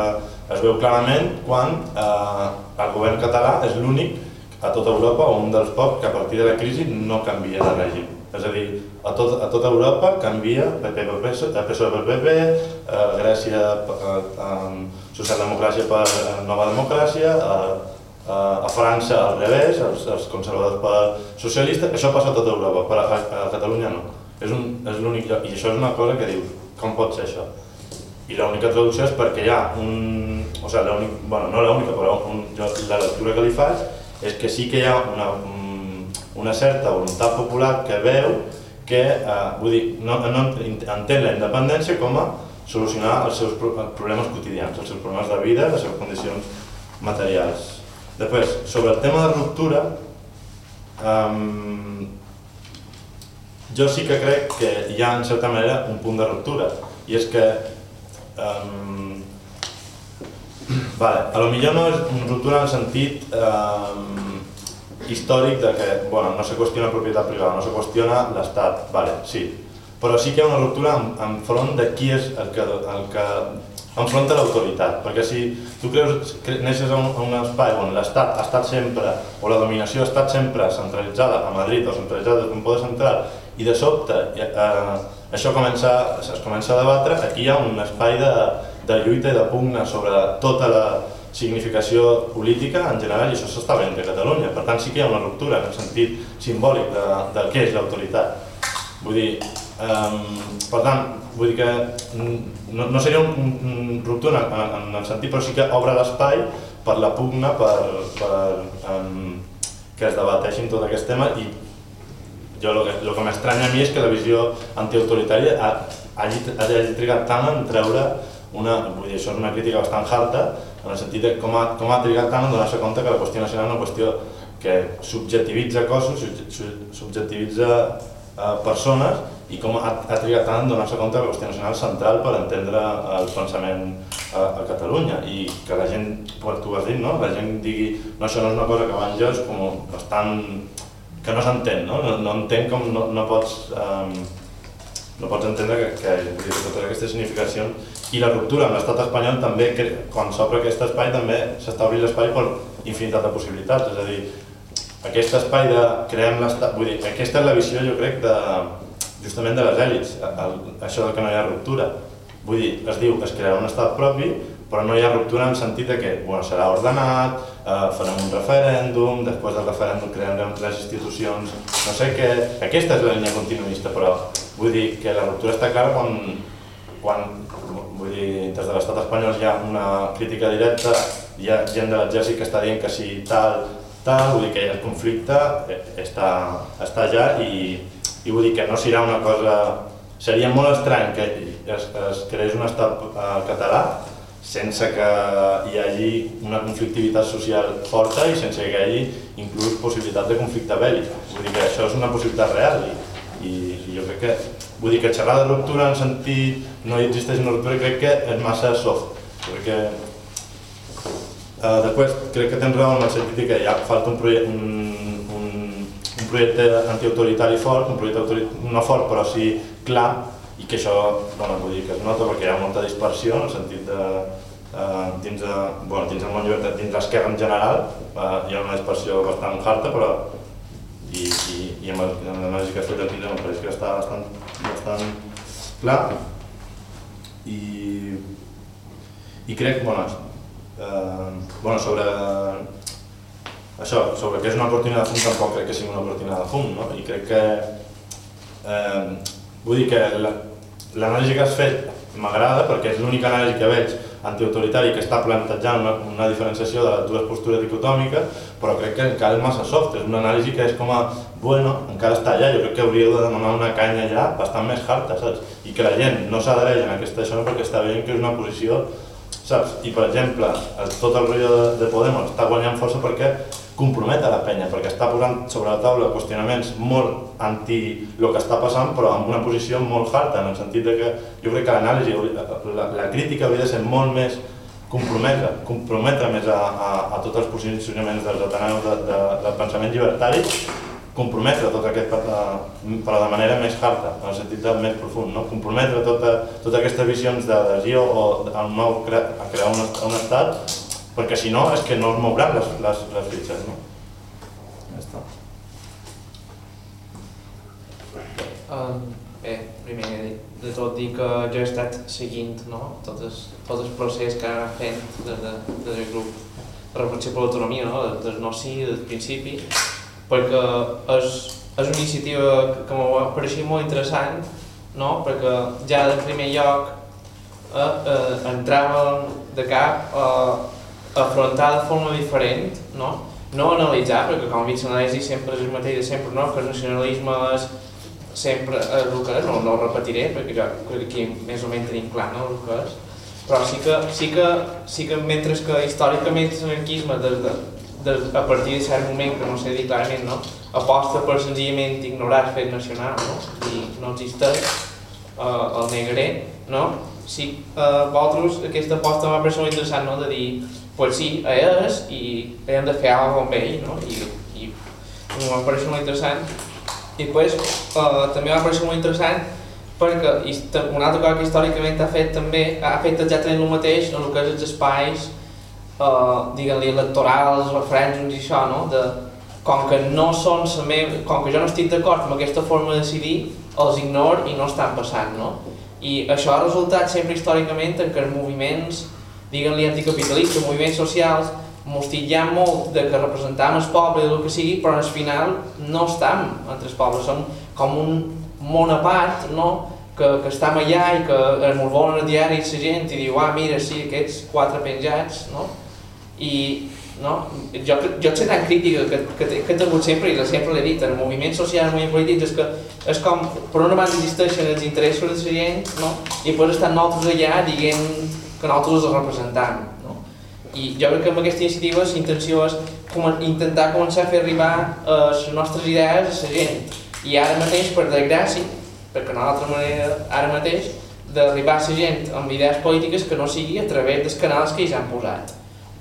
es veu clarament quan eh, el govern català és l'únic a tota Europa o un dels pocs que a partir de la crisi no canvia de règim. És a dir, a, tot, a tota Europa canvia PP per PSOE per PP, eh, Grècia eh, eh, socialdemocràcia per eh, nova democràcia, eh, a França al revés, els, els conservadors per socialistes, això passa a tota Europa, però a, a Catalunya no. És, un, és l'únic lloc, i això és una cosa que dius, com pot ser això? I l'única traducció és perquè hi ha un... O sigui, bueno, no l'única, però un, jo, la lectura que li faig és que sí que hi ha una, una certa voluntat popular que veu que, eh, vull dir, no, no entén la independència com a solucionar els seus problemes quotidians, els seus problemes de vida, les seves condicions materials. Després, sobre el tema de ruptura, um, jo sí que crec que hi ha, en certa manera, un punt de ruptura, i és que um, vale, a lo millor no és una ruptura en el sentit um, històric de que bueno, no se qüestiona propietat privada, no se qüestiona l'Estat, vale, sí, però sí que hi ha una ruptura en, front de qui és el que, el que enfronta l'autoritat, perquè si tu creus, neixes a un, a un espai on l'Estat ha estat sempre, o la dominació ha estat sempre centralitzada a Madrid o centralitzada des d'un poder central, i de sobte eh, això comença, es comença a debatre, aquí hi ha un espai de, de lluita i de pugna sobre tota la significació política en general i això s'està veient a Catalunya. Per tant, sí que hi ha una ruptura en el sentit simbòlic de, de què és l'autoritat. Vull dir, um, per tant, vull dir que no, no seria un, un, un ruptura en, en el sentit, però sí que obre l'espai per la pugna, per, per um, que es debateixin tot aquest tema i jo el que, el que m'estranya a mi és que la visió antiautoritària hagi, hagi trigat tant en treure una, vull dir, això és una crítica bastant harta, en el sentit de com ha, com ha trigat tant en donar-se compte que la qüestió nacional és una qüestió que subjectivitza cossos, subjectivitza eh, persones i com ha, ha trigat tant en donar-se compte que la qüestió nacional és central per entendre el pensament a, a Catalunya i que la gent, tu has dit, no? la gent digui no, això no és una cosa que va és com bastant que no s'entén, no? no? No entenc com no, no pots um, no pots entendre que, que, que totes aquestes significacions i la ruptura amb l'estat espanyol també, quan s'obre aquest espai també s'està obrint l'espai per infinitat de possibilitats, és a dir, aquest espai de creem l'estat, vull dir, aquesta és la visió jo crec de, justament de les èlits, el, això de que no hi ha ruptura. Vull dir, es diu, es crearà un estat propi, però no hi ha ruptura en sentit de que bueno, serà ordenat, eh, farem un referèndum, després del referèndum crearem les institucions, no sé què... Aquesta és la línia continuista, però vull dir que la ruptura està clara quan, quan vull dir, des de l'estat espanyol hi ha una crítica directa, hi ha gent de l'exèrcit que està dient que si tal, tal, vull dir que el conflicte eh, està, està allà i, i vull dir que no serà una cosa... Seria molt estrany que es, es creés un estat eh, català sense que hi hagi una conflictivitat social forta i sense que hi hagi inclús possibilitat de conflicte bèl·lic. Vull dir que això és una possibilitat real i, i, jo crec que vull dir que xerrar de ruptura en sentit no existeix una ruptura crec que és massa soft perquè Uh, després, crec que tens raó en el sentit que ja falta un, projecte, un, un, un projecte antiautoritari fort, un projecte autoritari, no fort però sí clar, i que això bueno, vull dir que es nota perquè hi ha molta dispersió en el sentit de, uh, dins, de, bueno, dins del món llibertat, dins l'esquerra en general, uh, hi ha una dispersió bastant harta, però i, i, i amb l'anàlisi que has fet aquí em pareix que està bastant, bastant clar i, i crec, bueno, eh, bueno, sobre això, sobre què és una cortina de fum tampoc crec que sigui una cortina de fum, no? I crec que, eh, vull dir que l'anàlisi que has fet m'agrada perquè és l'única anàlisi que veig antiautoritari que està plantejant una, una diferenciació de les dues postures dicotòmiques, però crec que encara és massa soft, és una anàlisi que és com a, bueno, encara està allà, jo crec que hauríeu de demanar una canya allà bastant més harta, saps? I que la gent no s'adhereix en aquesta això perquè està veient que és una posició saps? I per exemple, tot el rotllo de, de Podemos està guanyant força perquè compromet a la penya, perquè està posant sobre la taula qüestionaments molt anti el que està passant, però amb una posició molt harta, en el sentit de que jo crec que l'anàlisi, la, la crítica hauria de ser molt més comprometre, comprometre més a, a, a tots els posicionaments dels ateneus de, de, del pensament llibertari, comprometre tot aquest, però de manera més harta, en el sentit de més profund, no? comprometre tota, aquestes visions d'adhesió o el nou a crear un, un estat, perquè si no és que no es mouran les, les, les fitxes. No? Ja està. Um, bé, primer de tot dir que jo he estat seguint no? tot, el, tot el procés que han fet des, de, des del grup de reflexió per l'autonomia, no? des del no sí, del principi, perquè és, és una iniciativa que, que m'ha pareixit molt interessant, no? perquè ja del primer lloc eh, eh, entrava de cap a afrontar de forma diferent, no? no analitzar, perquè com he l'anàlisi sempre és el mateix de sempre, no? que el nacionalisme és sempre és el que és, no, no ho repetiré perquè jo crec que aquí més o menys tenim clar no, el que és, però sí que, sí que, sí que mentre que històricament l'anarquisme des de, de, a partir de cert moment, que no sé dir clarament, no? aposta per senzillament ignorar el fet nacional no? i no existeix uh, el negaré, no? Sí, uh, vosaltres aquesta aposta m'ha paregut molt interessant, no? de dir, pues sí, és i hem de fer alguna cosa amb ell, no? I, i m'ha paregut molt interessant. I després uh, també m'ha paregut molt interessant perquè una altra cosa que històricament ha fet també, ha fet exactament el mateix en el que és els espais uh, diguem-li, electorals, referèndums i això, no? De, com que no són la meva, com que jo no estic d'acord amb aquesta forma de decidir, els ignoro i no estan passant, no? I això ha resultat sempre històricament en que els moviments, diguem-li anticapitalistes, moviments socials, mos titllam molt de que representam el poble i el que sigui, però al final no estem entre els pobles, som com un món a part, no? que, que estem allà i que es mos volen a diari la gent i diu, ah, mira, sí, aquests quatre penjats, no? i no? jo, jo sé tan crítica que, que, que he tingut sempre, i sempre l'he dit, en el moviment social, en el moviment polític, és que és com, per una banda existeixen els interessos de la gent, no? i després estan nosaltres allà dient que nosaltres els representam. No? I jo crec que amb aquesta iniciativa intenció és com, intentar començar a fer arribar eh, les nostres idees a la gent. I ara mateix, per desgràcia, perquè no d'altra manera, ara mateix, d'arribar a la gent amb idees polítiques que no sigui a través dels canals que ells han posat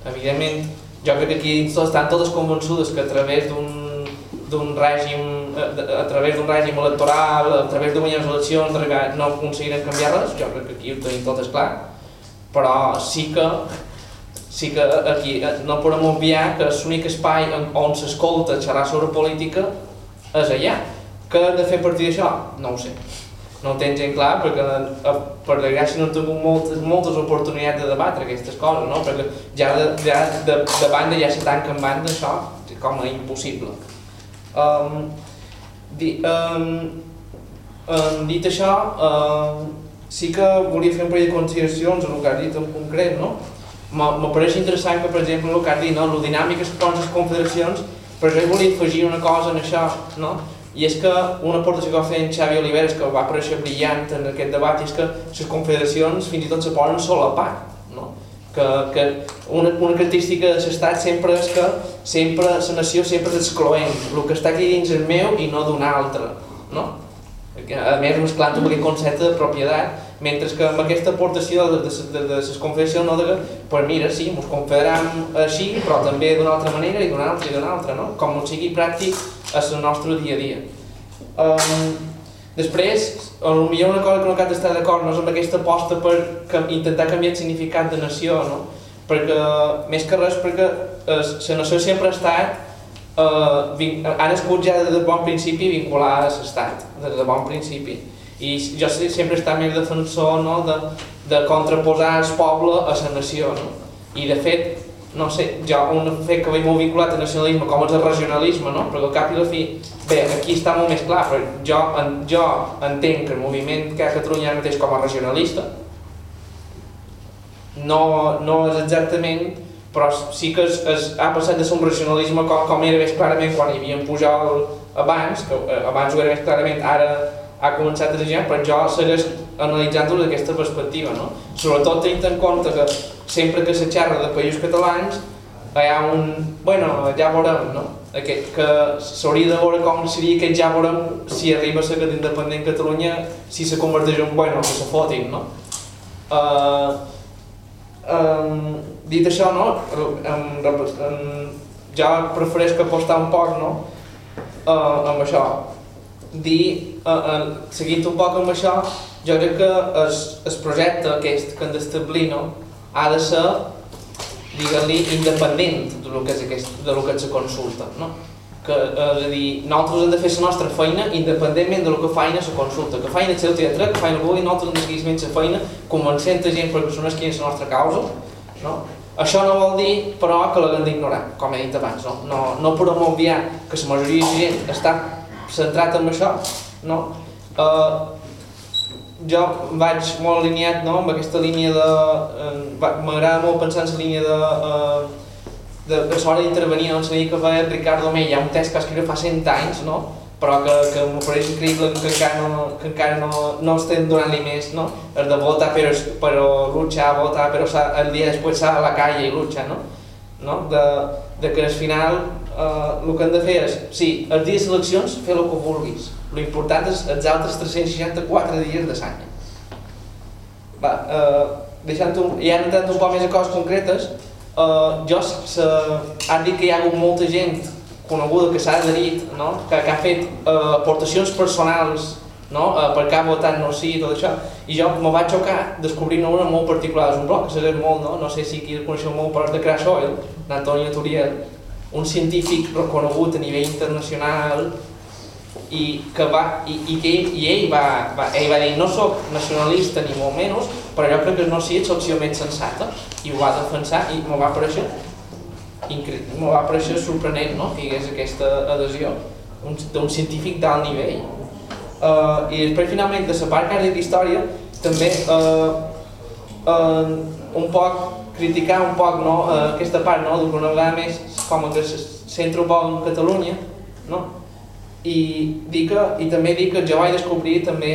evidentment, jo crec que aquí estan totes convençudes que a través d'un règim a, a través d'un règim electoral, a través les eleccions, no aconseguirem canviar-les, jo crec que aquí ho tenim tot clar, però sí que sí que aquí no podem obviar que l'únic espai on s'escolta xerrar sobre política és allà. Què hem de fer a partir d'això? No ho sé no ho tens gent clar perquè eh, per desgràcia no he tingut moltes, moltes oportunitats de debatre aquestes coses, no? perquè ja de, ja de, de banda ja se tanca en banda això com a impossible. Um, di, um, um, dit això, um, sí que volia fer un parell de consideracions en el que has dit en concret, no? M'apareix interessant que, per exemple, el que has dit, no? les dinàmiques que les confederacions, però jo volia afegir una cosa en això, no? I és que una aportació que va fer en Xavi Oliveres, que va aparèixer brillant en aquest debat, és que les confederacions fins i tot se poden solapar. No? Que, que una, una característica de l'estat sempre és que sempre, la nació sempre és excloent. El que està aquí dins és meu i no d'un altre. No? A més, mesclant amb aquest concepte de propietat, mentre que amb aquesta aportació de, de, de, de les confederacions, que, pues mira, sí, ens confederam així, però també d'una altra manera i d'una altra i d'una altra, no? com sigui pràctic a el nostre dia a dia. Um, després, potser una cosa que no cal estar d'acord no és amb aquesta aposta per intentar canviar el significat de nació, no? perquè, més que res, perquè la nació sempre ha estat Ha nascut ja de bon principi vincular a l'estat, des de bon principi. I jo sempre estat més defensor no, de, de contraposar el poble a la nació. No? I de fet, no sé, jo un fet que veig molt vinculat al nacionalisme com és el regionalisme, no? perquè al cap i la fi, bé, aquí està molt més clar, però jo, en, jo entenc que el moviment que a Catalunya ara mateix com a regionalista no, no és exactament, però sí que es, es, ha passat de ser un regionalisme com, com era més clarament quan hi havia Pujol abans, que eh, abans ho era més clarament, ara ha començat a ser però jo segueix analitzant-ho d'aquesta perspectiva, no? Sobretot tenint en compte que sempre que se xerra de països catalans hi ha un... bueno, ja veurem, no? Aquest, que s'hauria de veure com seria aquest ja veurem si arriba a ser independent Catalunya si se converteix en bueno, que se fotin, no? Uh, Um, dit això, no, um, um, ja prefereix que apostar un poc, no, uh, amb això. Dir, uh, uh, seguint un poc amb això, jo crec que el, el projecte aquest que hem d'establir, no, ha de ser, diguem-li, independent de lo que és, aquest, de lo que és la consulta, no? Que, eh, és a dir, nosaltres hem de fer la nostra feina independentment de lo que feina la consulta, que feina el seu teatre, que feina el vulgui, nosaltres hem de seguir la feina convencent la gent perquè són és la nostra causa, no? Això no vol dir, però, que l'haguem d'ignorar, com he dit abans, no? No, no podem obviar que la majoria de gent està centrat en això, no? Uh, jo vaig molt alineat no, amb aquesta línia de... Uh, M'agrada molt pensar en la línia de... Uh, de, de l'hora d'intervenir en la línia que feia Ricardo Mella, un test que va escriure fa 100 anys, no? però que, que m'ofereix increïble que encara no, que encara no, no estem donant-li més, no? El de votar però, però lucha, votar però el dia després a la calle i lucha, no? no? De, de que al final eh, el que hem de fer és, sí, els dies d'eleccions, fer el que vulguis. L'important és els altres 364 dies de l'any. Va, eh, deixant un, ja entrant un poc més a coses concretes, eh, jo han dit que hi ha hagut molta gent coneguda que s'ha adherit, no? que, que ha fet eh, aportacions personals no? eh, per què ha votat no sí i tot això i jo me vaig xocar descobrint una molt particular, és un bloc que s'ha molt, no? no sé si aquí el coneixeu molt, però de Crash Oil, d'Antonio Turiel, un científic reconegut a nivell internacional i, que va, i, i, que i ell, va, va, ell va dir no sóc nacionalista ni molt menys, però jo crec que no sigui l'opció més sensata i ho va defensar i m'ho va aparèixer m'ho va aparèixer sorprenent no? que hi hagués aquesta adhesió d'un científic d'alt nivell uh, i després finalment de la part que has d'història també uh, uh, un poc criticar un poc no, uh, aquesta part no, d'una vegada més com que centra un poc en Catalunya no? I, dir que, i també dir que jo vaig descobrir també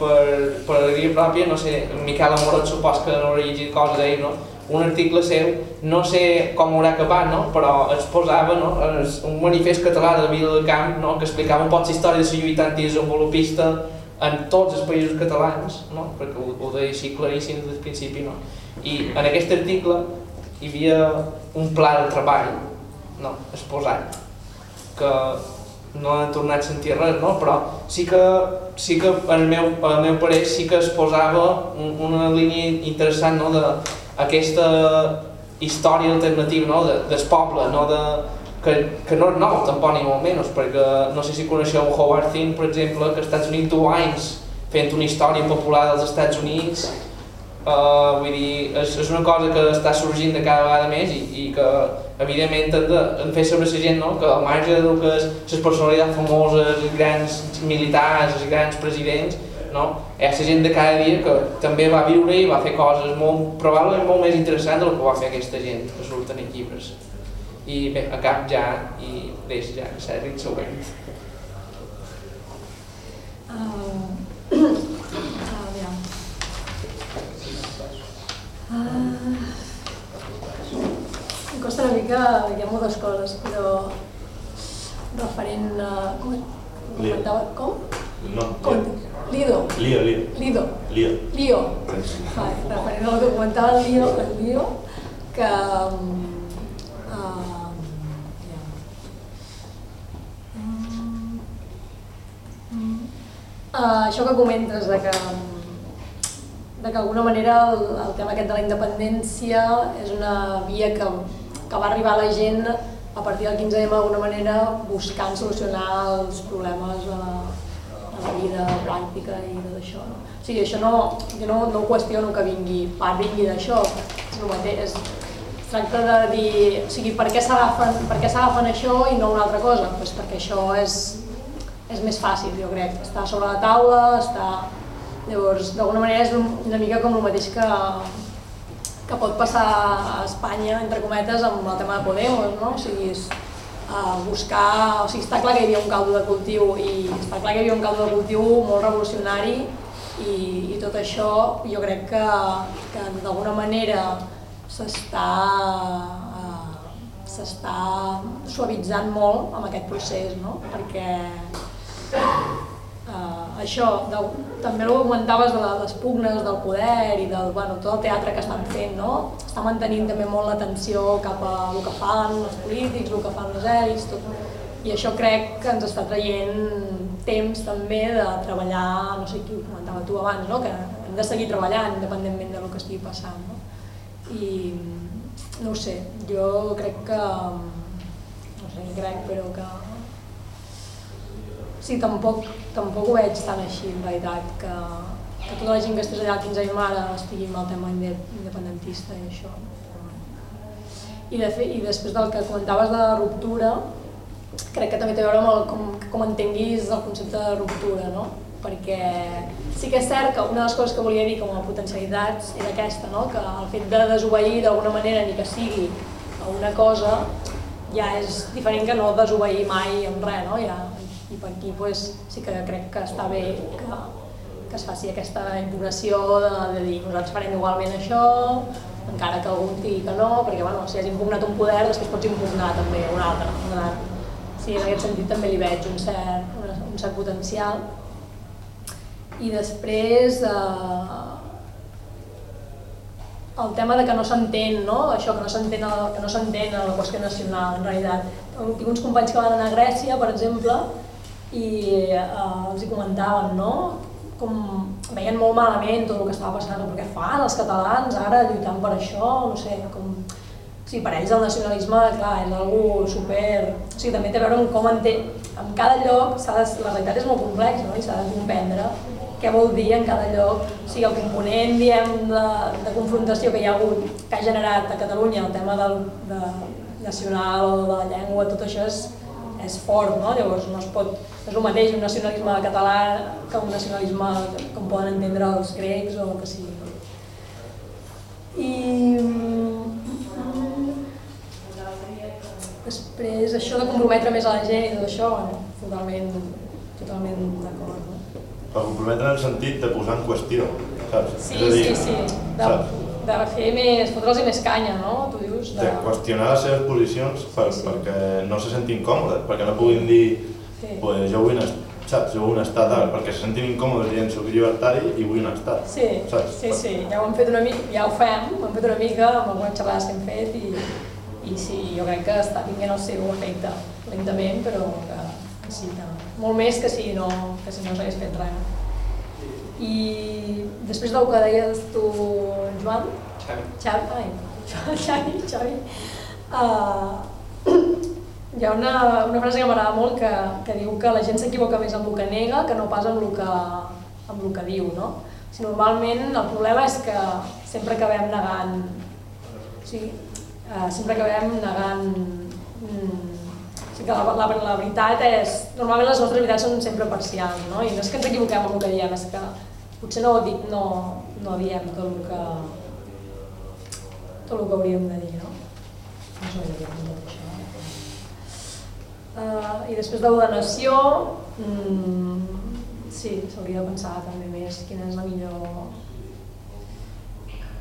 per, per alegria pròpia, no sé, Miquel Amorot supos que no haurà llegit coses d'ell, no? un article seu, no sé com haurà acabat, no? però exposava no? un manifest català de Vila del Camp no? que explicava un poc la història de la lluita antidesenvolupista en tots els països catalans, no? perquè ho, ho deia així claríssim des del principi. No? I en aquest article hi havia un pla de treball no? exposat que no he tornat a sentir res, no? però sí que, sí que el meu, el meu parer sí que es posava una línia interessant no? de aquesta història alternativa no? de, del poble, no? de, que, que no és nou tampoc ni molt menys, perquè no sé si coneixeu Howard Thing, per exemple, que als Estats Units du anys fent una història popular dels Estats Units, uh, vull dir, és, és una cosa que està sorgint de cada vegada més i, i que evidentment hem de hem fer saber la gent no? que al marge del que és les personalitats famoses, els grans militars, els grans presidents, no? hi ha la gent de cada dia que també va viure i va fer coses molt, probablement molt més interessants del que va fer aquesta gent que surten en llibres. I bé, a cap ja, i deix ja, Serri, següent. Uh, uh, uh, em costa una mica, hi ha moltes coses, però referent a... Com, comentava, com? No, com? Lido. Lío. Lido. Lío. Lío. Vale, referent al que comentava el Lío, que... Uh, Uh, això que comentes de que de que d'alguna manera el, el tema aquest de la independència és una via que, que va arribar a la gent a partir del 15M d'alguna manera buscant solucionar els problemes a, a la vida pràctica i tot això. No? O sigui, això no, jo no, no qüestiono que vingui, part vingui d'això, és el mateix, es tracta de dir, o sigui, per què s'agafen això i no una altra cosa? Pues perquè això és, és més fàcil, jo crec. Està sobre la taula, està... Llavors, d'alguna manera és una mica com el mateix que, que pot passar a Espanya, entre cometes, amb el tema de Podemos, no? O sigui, és, uh, buscar... O sigui, està clar que hi havia un caldo de cultiu i està clar que hi havia un caldo de cultiu molt revolucionari i, i tot això jo crec que, que d'alguna manera s'està uh, s'està suavitzant molt amb aquest procés, no? perquè uh, això, de, també el que comentaves de les pugnes del poder i del, bueno, tot el teatre que estan fent, no? Està mantenint també molt l'atenció cap a el que fan els polítics, el que fan les èlits, tot. I això crec que ens està traient temps també de treballar, no sé qui ho comentava tu abans, no? que hem de seguir treballant independentment del que estigui passant. No? I no ho sé, jo crec que, no sé, crec, però que sí, tampoc, tampoc ho veig tan així, en realitat, que, que tota la gent que estigués allà 15 anys ara estigui amb el tema independentista i això. I, de fet, I després del que comentaves de la ruptura, crec que també té a veure amb el, com, com entenguis el concepte de ruptura, no? perquè sí que és cert que una de les coses que volia dir com a potencialitats era aquesta, no? que el fet de desobeir d'alguna manera ni que sigui una cosa ja és diferent que no desobeir mai en res, no? ja, i per aquí pues, sí que crec que està bé que, que es faci aquesta impugnació de, de dir nosaltres farem igualment això, encara que algú digui que no, perquè bueno, si has impugnat un poder després pots impugnar també un altre. Un Sí, en aquest sentit també li veig un cert, un cert potencial. I després eh, el tema de que no s'entén, no? això que no s'entén que no s'entén la qüestió nacional en realitat. Tinc uns companys que van anar a Grècia, per exemple, i eh, els hi comentaven, no? com veien molt malament tot el que estava passant, perquè fan els catalans ara lluitant per això, no sé, com... Sí, per ells el nacionalisme, clar, és algo super... O sigui, també té a veure amb com entén... En cada lloc, de... la realitat és molt complexa, no? I s'ha de comprendre què vol dir en cada lloc. O sigui, el component, diem, de, de confrontació que hi ha hagut, que ha generat a Catalunya el tema del, de nacional o de la llengua, tot això és, és fort, no? Llavors no es pot és el mateix un nacionalisme català que un nacionalisme com poden entendre els grecs o el que sigui. I després això de comprometre més a la gent i tot això, bueno, totalment, totalment d'acord. No? Per comprometre en el sentit de posar en qüestió, saps? Sí, dir, sí, sí, de, de fer més, fotre'ls més canya, no? Tu dius, de... de qüestionar les seves posicions per, sí, sí. perquè no se sentin còmodes, perquè no puguin dir sí. pues jo vull un saps? Jo vull un estat ara, perquè se sentin incòmodes dient soc llibertari i vull un estat. Sí, saps? sí, sí, ja ho hem fet una mica, ja ho fem, ho hem fet una mica amb algunes xerrades que hem fet i, i sí, jo crec que està tinguent el seu efecte lentament, però que, que sí, que, molt més que si no, que si no s'hagués fet res. I després del que deies tu, Joan, Xavi, Xavi, ai, Xavi, Xavi, uh, hi ha una, una frase que m'agrada molt que, que diu que la gent s'equivoca més amb el que nega que no pas amb el que, amb el que diu, no? O sigui, normalment el problema és que sempre acabem negant, o sigui, eh, sempre acabem negant, mm, o sigui que la, la, la veritat és, normalment les nostres veritats són sempre parcials, no? I no és que ens equivoquem amb el que diem, és que potser no, no, no diem tot el que, tot el que hauríem de dir, no? No sé, això. Uh, I després de l'ordenació, mm, sí, s'hauria de pensar també més quina és la millor,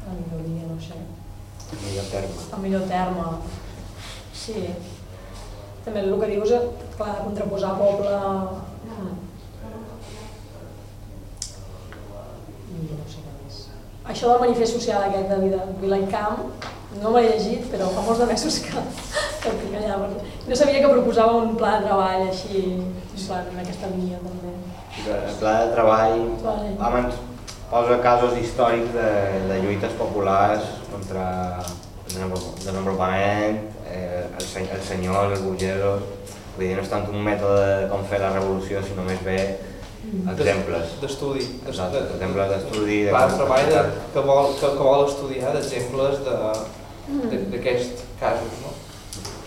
la millor via, no sé. El millor terme. El millor terme, sí. També el que dius, clar, contraposar poble... Mm. No sé què més. Això del manifest social aquest de Vila, Vila i Camp, no m'he llegit, però fa molts de mesos que, que tinc allà. No sabia que proposava un pla de treball així, en aquesta línia també. El pla de treball, home, ens posa casos històrics de, de lluites populars contra el desenvolupament, eh, el, el senyor, els burgesos, vull dir, no és tant un mètode de com fer la revolució, sinó més bé. Exemples. D'estudi. Exemples d'estudi. De pla de treball de, que, vol, que, que vol estudiar d'exemples de, Mm. d'aquests casos. No?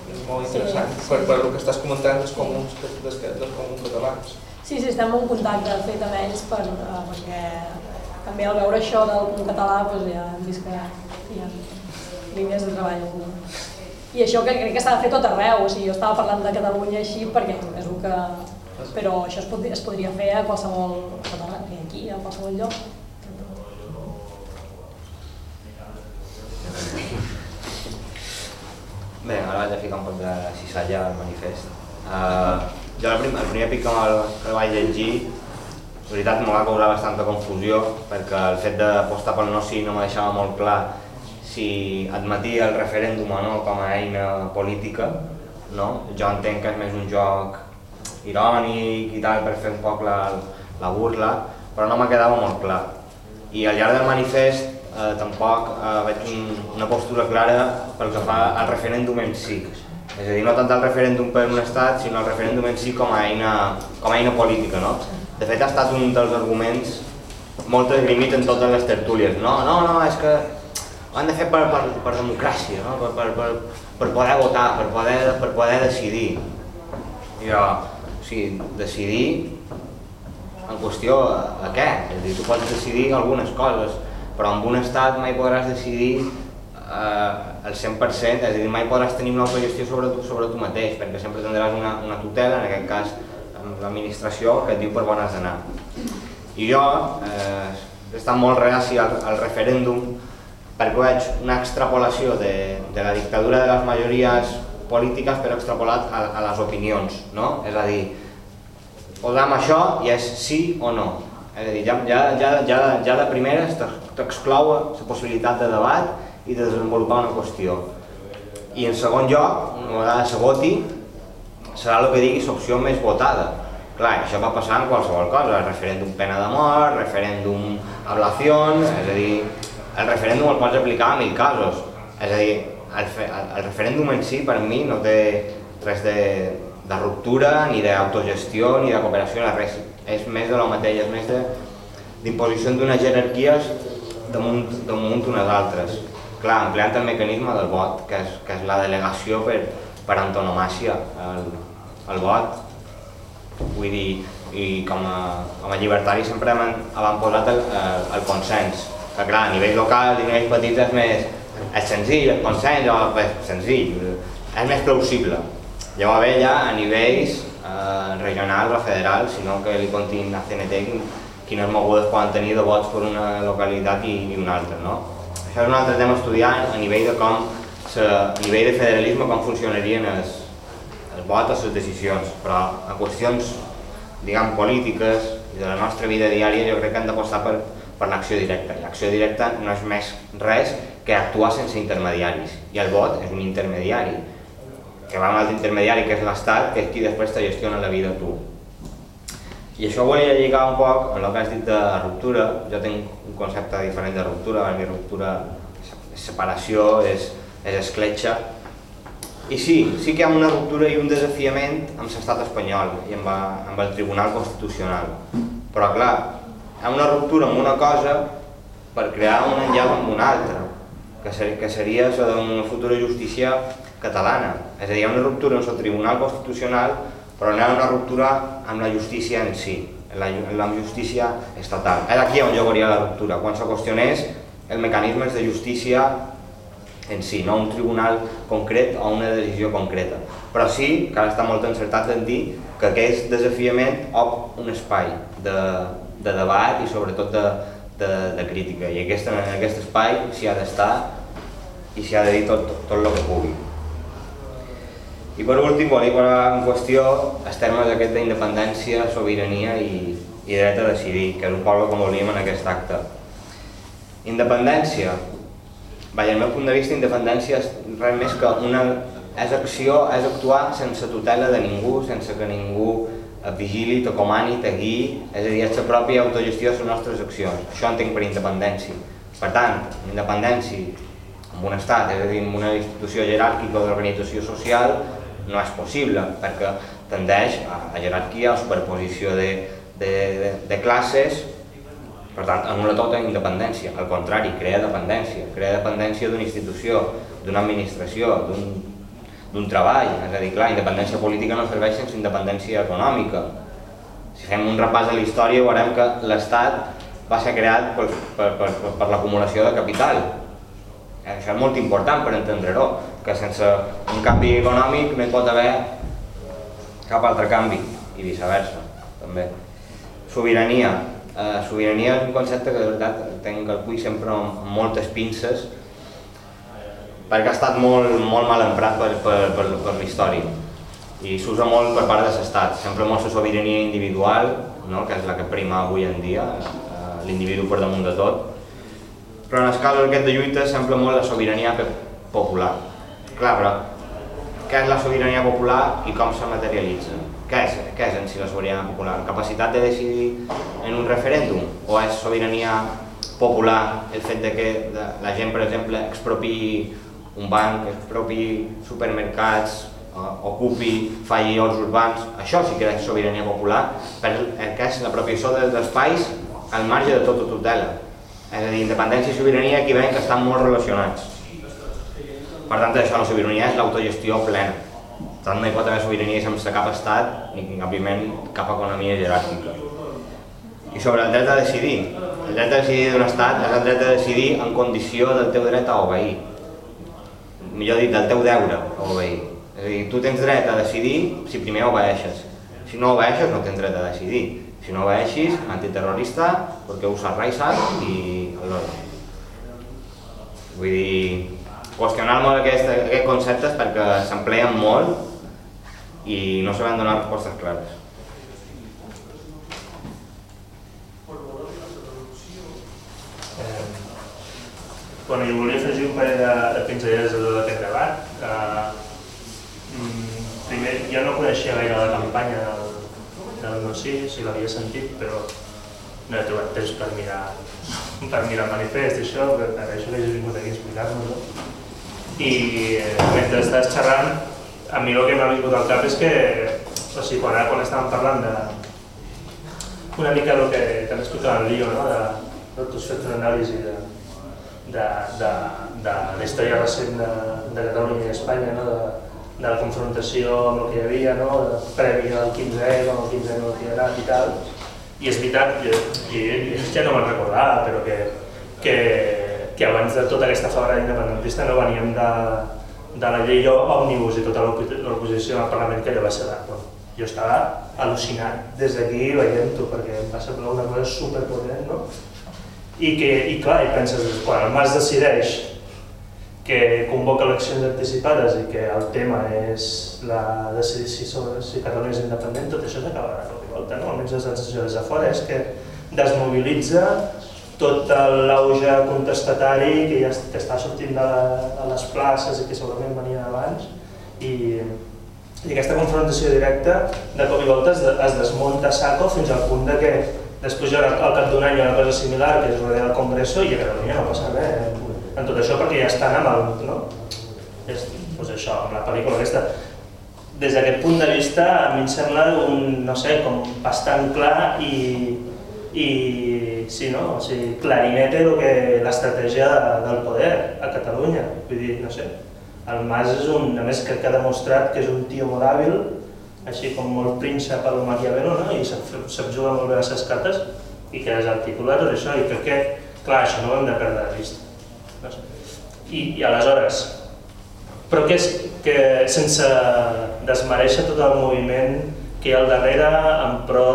És molt interessant sí, sí, per, per el que estàs comentant dels comuns, dels, dels comuns catalans. Sí, sí, estem en contacte fet amb ells per, uh, perquè també al veure això del comú català doncs ja hem vist que hi ha línies de treball. I això que crec que s'ha de fer tot arreu, o sigui, jo estava parlant de Catalunya així perquè és el que... Però això es, pot, es podria fer a qualsevol, aquí, a qualsevol lloc. Bé, ara vaig a ficar un poc de cissalla al manifest. Uh, jo el, prim, el primer pic que, el, que el vaig llegir la veritat m'ho va causar bastanta confusió perquè el fet d'apostar pel no sí no me deixava molt clar si admetia el referèndum o no com a eina política. No? Jo entenc que és més un joc irònic i tal per fer un poc la, la burla, però no me quedava molt clar. I al llarg del manifest eh, tampoc eh, veig un, una postura clara pel que fa al referèndum en si. És a dir, no tant el referèndum per un estat, sinó el referèndum en si com a eina, com a eina política. No? De fet, ha estat un dels arguments molt esgrimit en totes les tertúlies. No, no, no, és que ho han de fer per, per, per democràcia, no? per, per, per, per poder votar, per poder, per poder decidir. I jo, sigui, decidir en qüestió a, a què? És a dir, tu pots decidir algunes coses, però en un estat mai podràs decidir eh, el 100%, és a dir, mai podràs tenir una autogestió sobre tu, sobre tu mateix, perquè sempre tindràs una, una tutela, en aquest cas l'administració, que et diu per on has d'anar. I jo eh, he estat molt reaci al, al referèndum perquè veig una extrapolació de, de la dictadura de les majories polítiques però extrapolat a, a les opinions, no? És a dir, posem això i és sí o no. És a dir, ja, ja, ja, ja, ja de primeres t'exclou la possibilitat de debat i de desenvolupar una qüestió. I en segon lloc, una vegada se voti, serà el que digui l'opció més votada. Clar, això va passar en qualsevol cosa, referèndum pena de mort, referèndum ablació, és a dir, el referèndum el pots aplicar a mil casos. És a dir, el, el, el referèndum en si per mi no té res de, de ruptura, ni d'autogestió, ni de cooperació, ni res. És més de lo mateix, és més d'imposició d'unes jerarquies damunt, damunt unes altres clar, empleant el mecanisme del vot, que és, que és la delegació per, per antonomàcia, el, el vot. Vull dir, i com a, com a llibertari sempre hem, hem posat el, el, el consens, que clar, a nivell local i a nivell petit és més és senzill, el consens és senzill, és més plausible. Ja va bé ja a nivells eh, regionals o federals, sinó que li contin a CNT quines mogudes poden tenir de vots per una localitat i, i una altra, no? Això és un altre tema a estudiar a nivell de com, a nivell de federalisme, com funcionarien els, els vots o les decisions, però a qüestions, diguem, polítiques i de la nostra vida diària jo crec que hem d'apostar per, per l'acció directa. L'acció directa no és més res que actuar sense intermediaris. I el vot és un intermediari, que va amb l'intermediari que és l'Estat, que és qui després te gestiona la vida tu. I això volia lligar un poc amb el que has dit de ruptura. Jo tinc un concepte diferent de ruptura, per mi ruptura és separació, és, és escletxa. I sí, sí que hi ha una ruptura i un desafiament amb l'estat espanyol i amb, amb el Tribunal Constitucional. Però clar, hi ha una ruptura amb una cosa per crear un enllaç amb una altra, que, ser, que seria la d'una futura justícia catalana. És a dir, hi ha una ruptura amb el Tribunal Constitucional però no hi ha una ruptura amb la justícia en si, en la, en la justícia estatal. És aquí on jo veuria la ruptura, quan se qüestionés el mecanisme de justícia en si, no un tribunal concret o una decisió concreta. Però sí que està molt encertat en dir que aquest desafiament obre un espai de, de debat i sobretot de, de, de crítica. I aquest, en aquest espai s'hi ha d'estar i s'hi ha de dir tot, tot, tot el que pugui. I per últim volia posar en qüestió els termes d'aquest d'independència, sobirania i, i dret a decidir, que és un poc com volíem en aquest acte. Independència. Vaja, el meu punt de vista, independència és res més que una... és acció, és actuar sense tutela de ningú, sense que ningú et vigili, te comani, te és a dir, és la pròpia autogestió de les nostres accions. Això entenc per independència. Per tant, independència en un estat, és a dir, en una institució jeràrquica d'organització social, no és possible perquè tendeix a, a jerarquia, a superposició de, de, de, de classes, per tant, anul·la tota independència, al contrari, crea dependència, crea dependència d'una institució, d'una administració, d'un treball, és a dir, clar, independència política no serveix sense independència econòmica. Si fem un repàs a la història veurem que l'Estat va ser creat per, per, per, per l'acumulació de capital. Això és molt important per entendre-ho que sense un canvi econòmic no hi pot haver cap altre canvi i viceversa també. Sobirania. Eh, sobirania és un concepte que de veritat tenc el cull sempre amb moltes pinces perquè ha estat molt, molt mal emprat per, per, per, per la història i s'usa molt per part de l'estat, sempre molt la sobirania individual, no? que és la que prima avui en dia, eh, l'individu per damunt de tot. Però en el cas aquest de lluita sembla molt la sobirania popular. Clar, però què és la sobirania popular i com se materialitza? Què és, què és en si la sobirania popular? Capacitat de decidir en un referèndum? O és sobirania popular el fet de que la gent, per exemple, expropi un banc, expropi supermercats, ocupi, falli horts urbans, això sí que és sobirania popular, per el que és la propieció dels espais al marge de tota tutela. És a dir, independència i sobirania aquí veiem que estan molt relacionats. Per tant, això, la sobirania és l'autogestió plena. Per tant, no hi pot haver sobirania sense cap estat ni òbviament cap economia jeràrquica. I sobre el dret a decidir, el dret a decidir d'un estat és el dret a decidir en condició del teu dret a obeir. Millor dit, del teu deure a obeir. És a dir, tu tens dret a decidir si primer obeeixes. Si no obeeixes, no tens dret a decidir. Si no obeeixis, antiterrorista, perquè usar raisa i aleshores. Vull dir, qüestionar molt aquest, aquest conceptes perquè s'empleen molt i no saben donar respostes clares. Eh, bueno, jo volia afegir un parell de, de pinzellades a tot aquest debat. Mm, primer, jo no coneixia gaire la campanya del, del no sí, si l'havia sentit, però no he trobat temps per mirar, per mirar el manifest i això, per, per això que he vingut aquí a explicar-nos-ho. I eh, mentre estàs xerrant, a mi el que m'ha vingut al cap és que, o sigui, quan, quan estàvem parlant de una mica el que també explicava el Lío, no? de, de tu has fet una anàlisi de, de, de, de la història recent de, de Catalunya i Espanya, no? de, de la confrontació amb el que hi havia, no? previ al 15E, amb el 15E no anat i tal. I és veritat, jo, jo, ja no me'n recordava, però que, que, que abans de tota aquesta fabra independentista no veníem de, de la llei òmnibus i tota l'oposició al Parlament que allò va ser bueno, jo estava al·lucinat des d'aquí veient-ho perquè em va semblar una cosa superpotent, no? I, que, i clar, i penses, quan el Mas decideix que convoca eleccions anticipades i que el tema és la decidir si, sobre, si Catalunya és independent, tot això s'acaba de cop i volta, no? almenys la sensació des de fora és que desmobilitza tot l'auge contestatari que ja que està sortint de, la, de les places i que segurament venia abans i, i aquesta confrontació directa de cop i volta es, es desmunta saco fins al punt de que després haurà al cap d'un any una cosa similar que és rodea del Congreso i a Catalunya no passa res en tot això perquè ja estan amb el... No? És, doncs això, amb la pel·lícula aquesta. Des d'aquest punt de vista a mi em sembla un, no sé, com bastant clar i, i sí, no? o sigui, clarinete lo que l'estratègia de, del poder a Catalunya. Vull dir, no sé, el Mas és un, a més crec que ha demostrat que és un tio molt hàbil, així com molt príncep al Maquiavelo, no? i sap, sap jugar molt bé les cartes i que és articulat tot això, i crec que, clar, això no ho hem de perdre de vista. I, I aleshores, però que, és, que sense desmereixer tot el moviment que hi ha al darrere en pro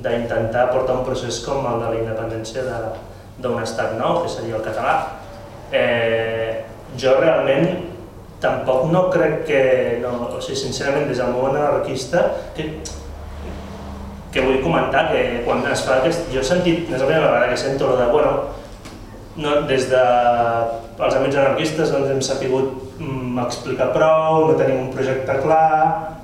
d'intentar portar un procés com el de la independència d'un estat nou, que seria el català. Eh, jo realment tampoc no crec que, no, o sigui, sincerament, des del món anarquista, que, que vull comentar que quan es fa aquest... Jo he sentit, no és la primera vegada que sento de, bueno, no, des de els amics anarquistes doncs hem sapigut mm, explicar prou, no tenim un projecte clar...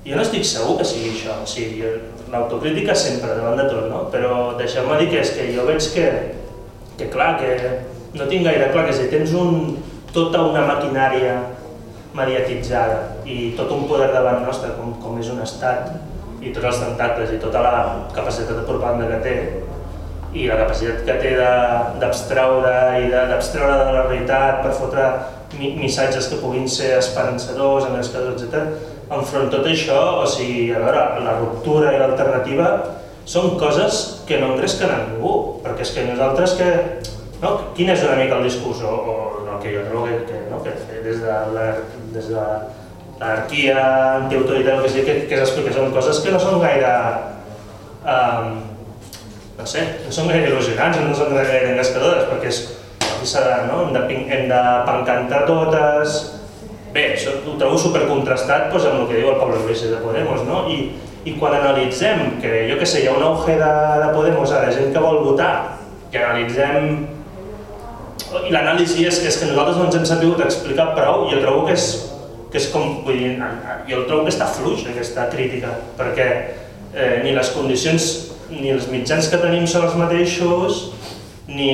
Jo no estic segur que sigui això, o sigui, l'autocrítica sempre, davant de tot, no? però deixeu-me dir que és que jo veig que, que clar, que no tinc gaire clar que si tens un, tota una maquinària mediatitzada i tot un poder davant nostre com, com és un estat i tots els tentacles i tota la capacitat de propaganda que té i la capacitat que té d'abstraure i d'abstraure de, de la realitat per fotre missatges que puguin ser esperançadors, engrescadors, etc. Enfront tot això, o sigui, a veure, la ruptura i l'alternativa són coses que no engresquen a ningú, perquè és que nosaltres que... No? Quin és una mica el discurs, o, o no, que jo trobo que, que, no? que des de la, des de l'anarquia antiautoritat, que, que, que són coses que no són gaire... Um, no sé, no són gaire il·lusionants, no són gaire engrescadores, perquè és, de, no? hem, de, hem de pancantar totes, bé, això ho trobo supercontrastat doncs, amb el que diu el Pablo Iglesias de Podemos, no? I, i quan analitzem que, jo que sé, hi ha un auge de, de Podemos ara, gent que vol votar, i analitzem i l'anàlisi és, és que nosaltres no ens hem sabut explicar prou i jo trobo que és, que és com, vull dir, jo trobo que està fluix aquesta crítica, perquè eh, ni les condicions ni els mitjans que tenim són els mateixos, ni...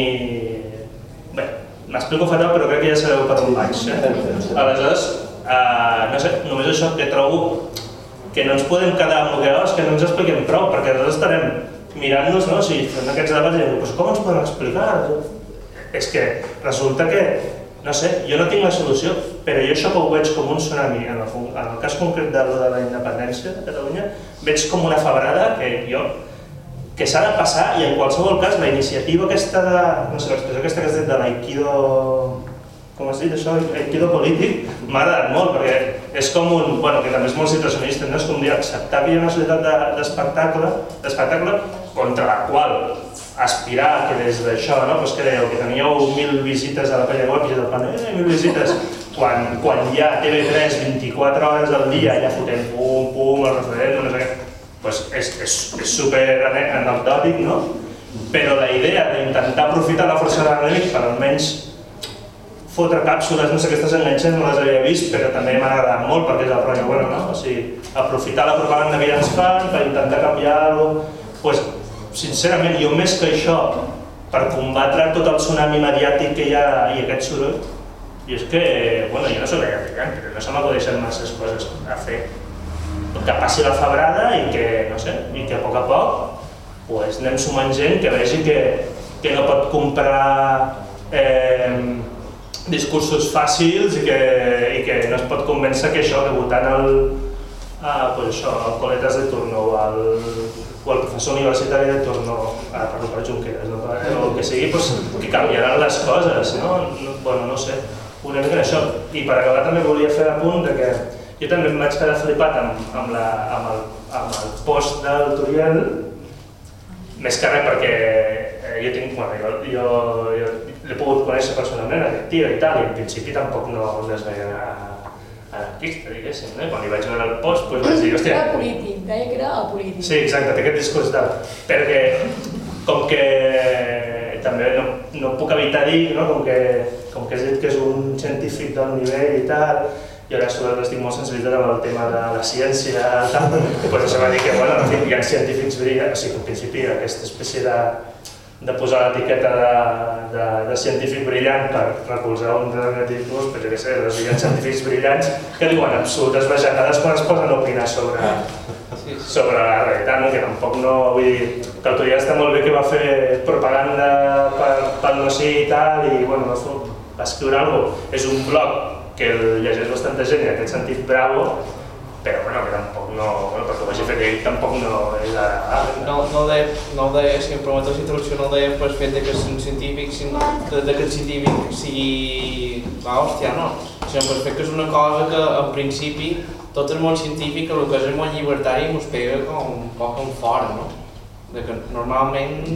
Bé, m'explico fatal però crec que ja sabeu per on vaig. Eh? Aleshores, eh, no sé, només això que trobo que no ens podem quedar amb el que és que no ens expliquem prou, perquè nosaltres estarem mirant-nos, no? si fem aquests debats i diem, pues com ens podem explicar? És que resulta que, no sé, jo no tinc la solució, però jo això que ho veig com un tsunami, en el, en el cas concret de, de la independència de Catalunya, veig com una febrada que jo que s'ha de passar i en qualsevol cas la iniciativa aquesta de, no sé, l'expressió aquesta que has dit de l'aikido, com has dit això, aikido polític, m'ha agradat molt perquè és com un, bueno, que també és molt situacionista, no? És com dir acceptar que hi ha una societat d'espectacle, de, d'espectacle contra la qual aspirar que des d'això, no? pues que dèieu que teníeu mil visites a la pàgina web i del plan, eh, mil visites, quan, quan hi ha TV3 24 hores al dia, ja fotem pum, pum, el referèndum, no sé què, pues és, super anecdòtic, no? Però la idea d'intentar aprofitar la força de l'enemic per almenys fotre càpsules, no sé, aquestes enganxes no les havia vist, però també m'ha agradat molt perquè és el rotllo, bueno, no? O sigui, aprofitar la propaganda que ja ens fan per intentar canviar alguna cosa, pues, sincerament, jo més que això, per combatre tot el tsunami mediàtic que hi ha i aquest soroll, i és que, bueno, jo no soc gaire però no se m'acudeixen masses coses a fer. Que passi la febrada i que, no sé, i que a poc a poc pues, anem sumant gent que vegi que, que no pot comprar eh, discursos fàcils i que, i que no es pot convèncer que això, que votant el, ah, pues això, el Coletas de turno o el, o el professor universitari de turno, ara parlo per Junqueras, no? o el que sigui, pues, que canviaran les coses, no? no? Bueno, no sé, una mica això. I per acabar també volia fer apunt de que jo també em vaig quedar flipat amb, amb, la, amb, el, amb el post del Turiel, més que res perquè eh, jo tinc, bueno, jo, jo, jo l'he pogut conèixer personalment, aquest tio i tal, i en principi tampoc no, no es veia anarquista, diguéssim, eh? quan li vaig veure el post, doncs vaig dir, hòstia... Era polític, deia que era polític. Sí, exacte, té aquest discurs de... Perquè, com que també no, no puc evitar dir, no? com, que, com que has dit que és un científic del nivell i tal, i ara sobretot estic molt sensibilitzat amb el tema de la ciència, tal, doncs això va dir que, bueno, en fi, hi ha científics brillants, o sigui, en principi aquesta espècie de, de posar l'etiqueta de, de, de científic brillant per recolzar un determinat tipus, però jo què sé, doncs hi ha científics brillants que diuen absolutes bajanades quan es posen a opinar sobre, sobre la realitat, no? que tampoc no, vull dir, que el Turià està molt bé que va fer propaganda per, pel no sé i tal, i bueno, va, va escriure alguna cosa, és un blog que el llegeix bastanta gent i en aquest sentit bravo, però bueno, que tampoc no, bueno, perquè ho hagi fet ell tampoc no és agradable. No, no ho no ho deia, si em permeteu la introducció, no ho deia pel fet que és un científic, sinó de, de que el científic sigui l'hòstia, no? Sinó pel fet que és una cosa que, en principi, tot el món científic, el que és el món llibertari, mos pega com un poc en fora, no? De que normalment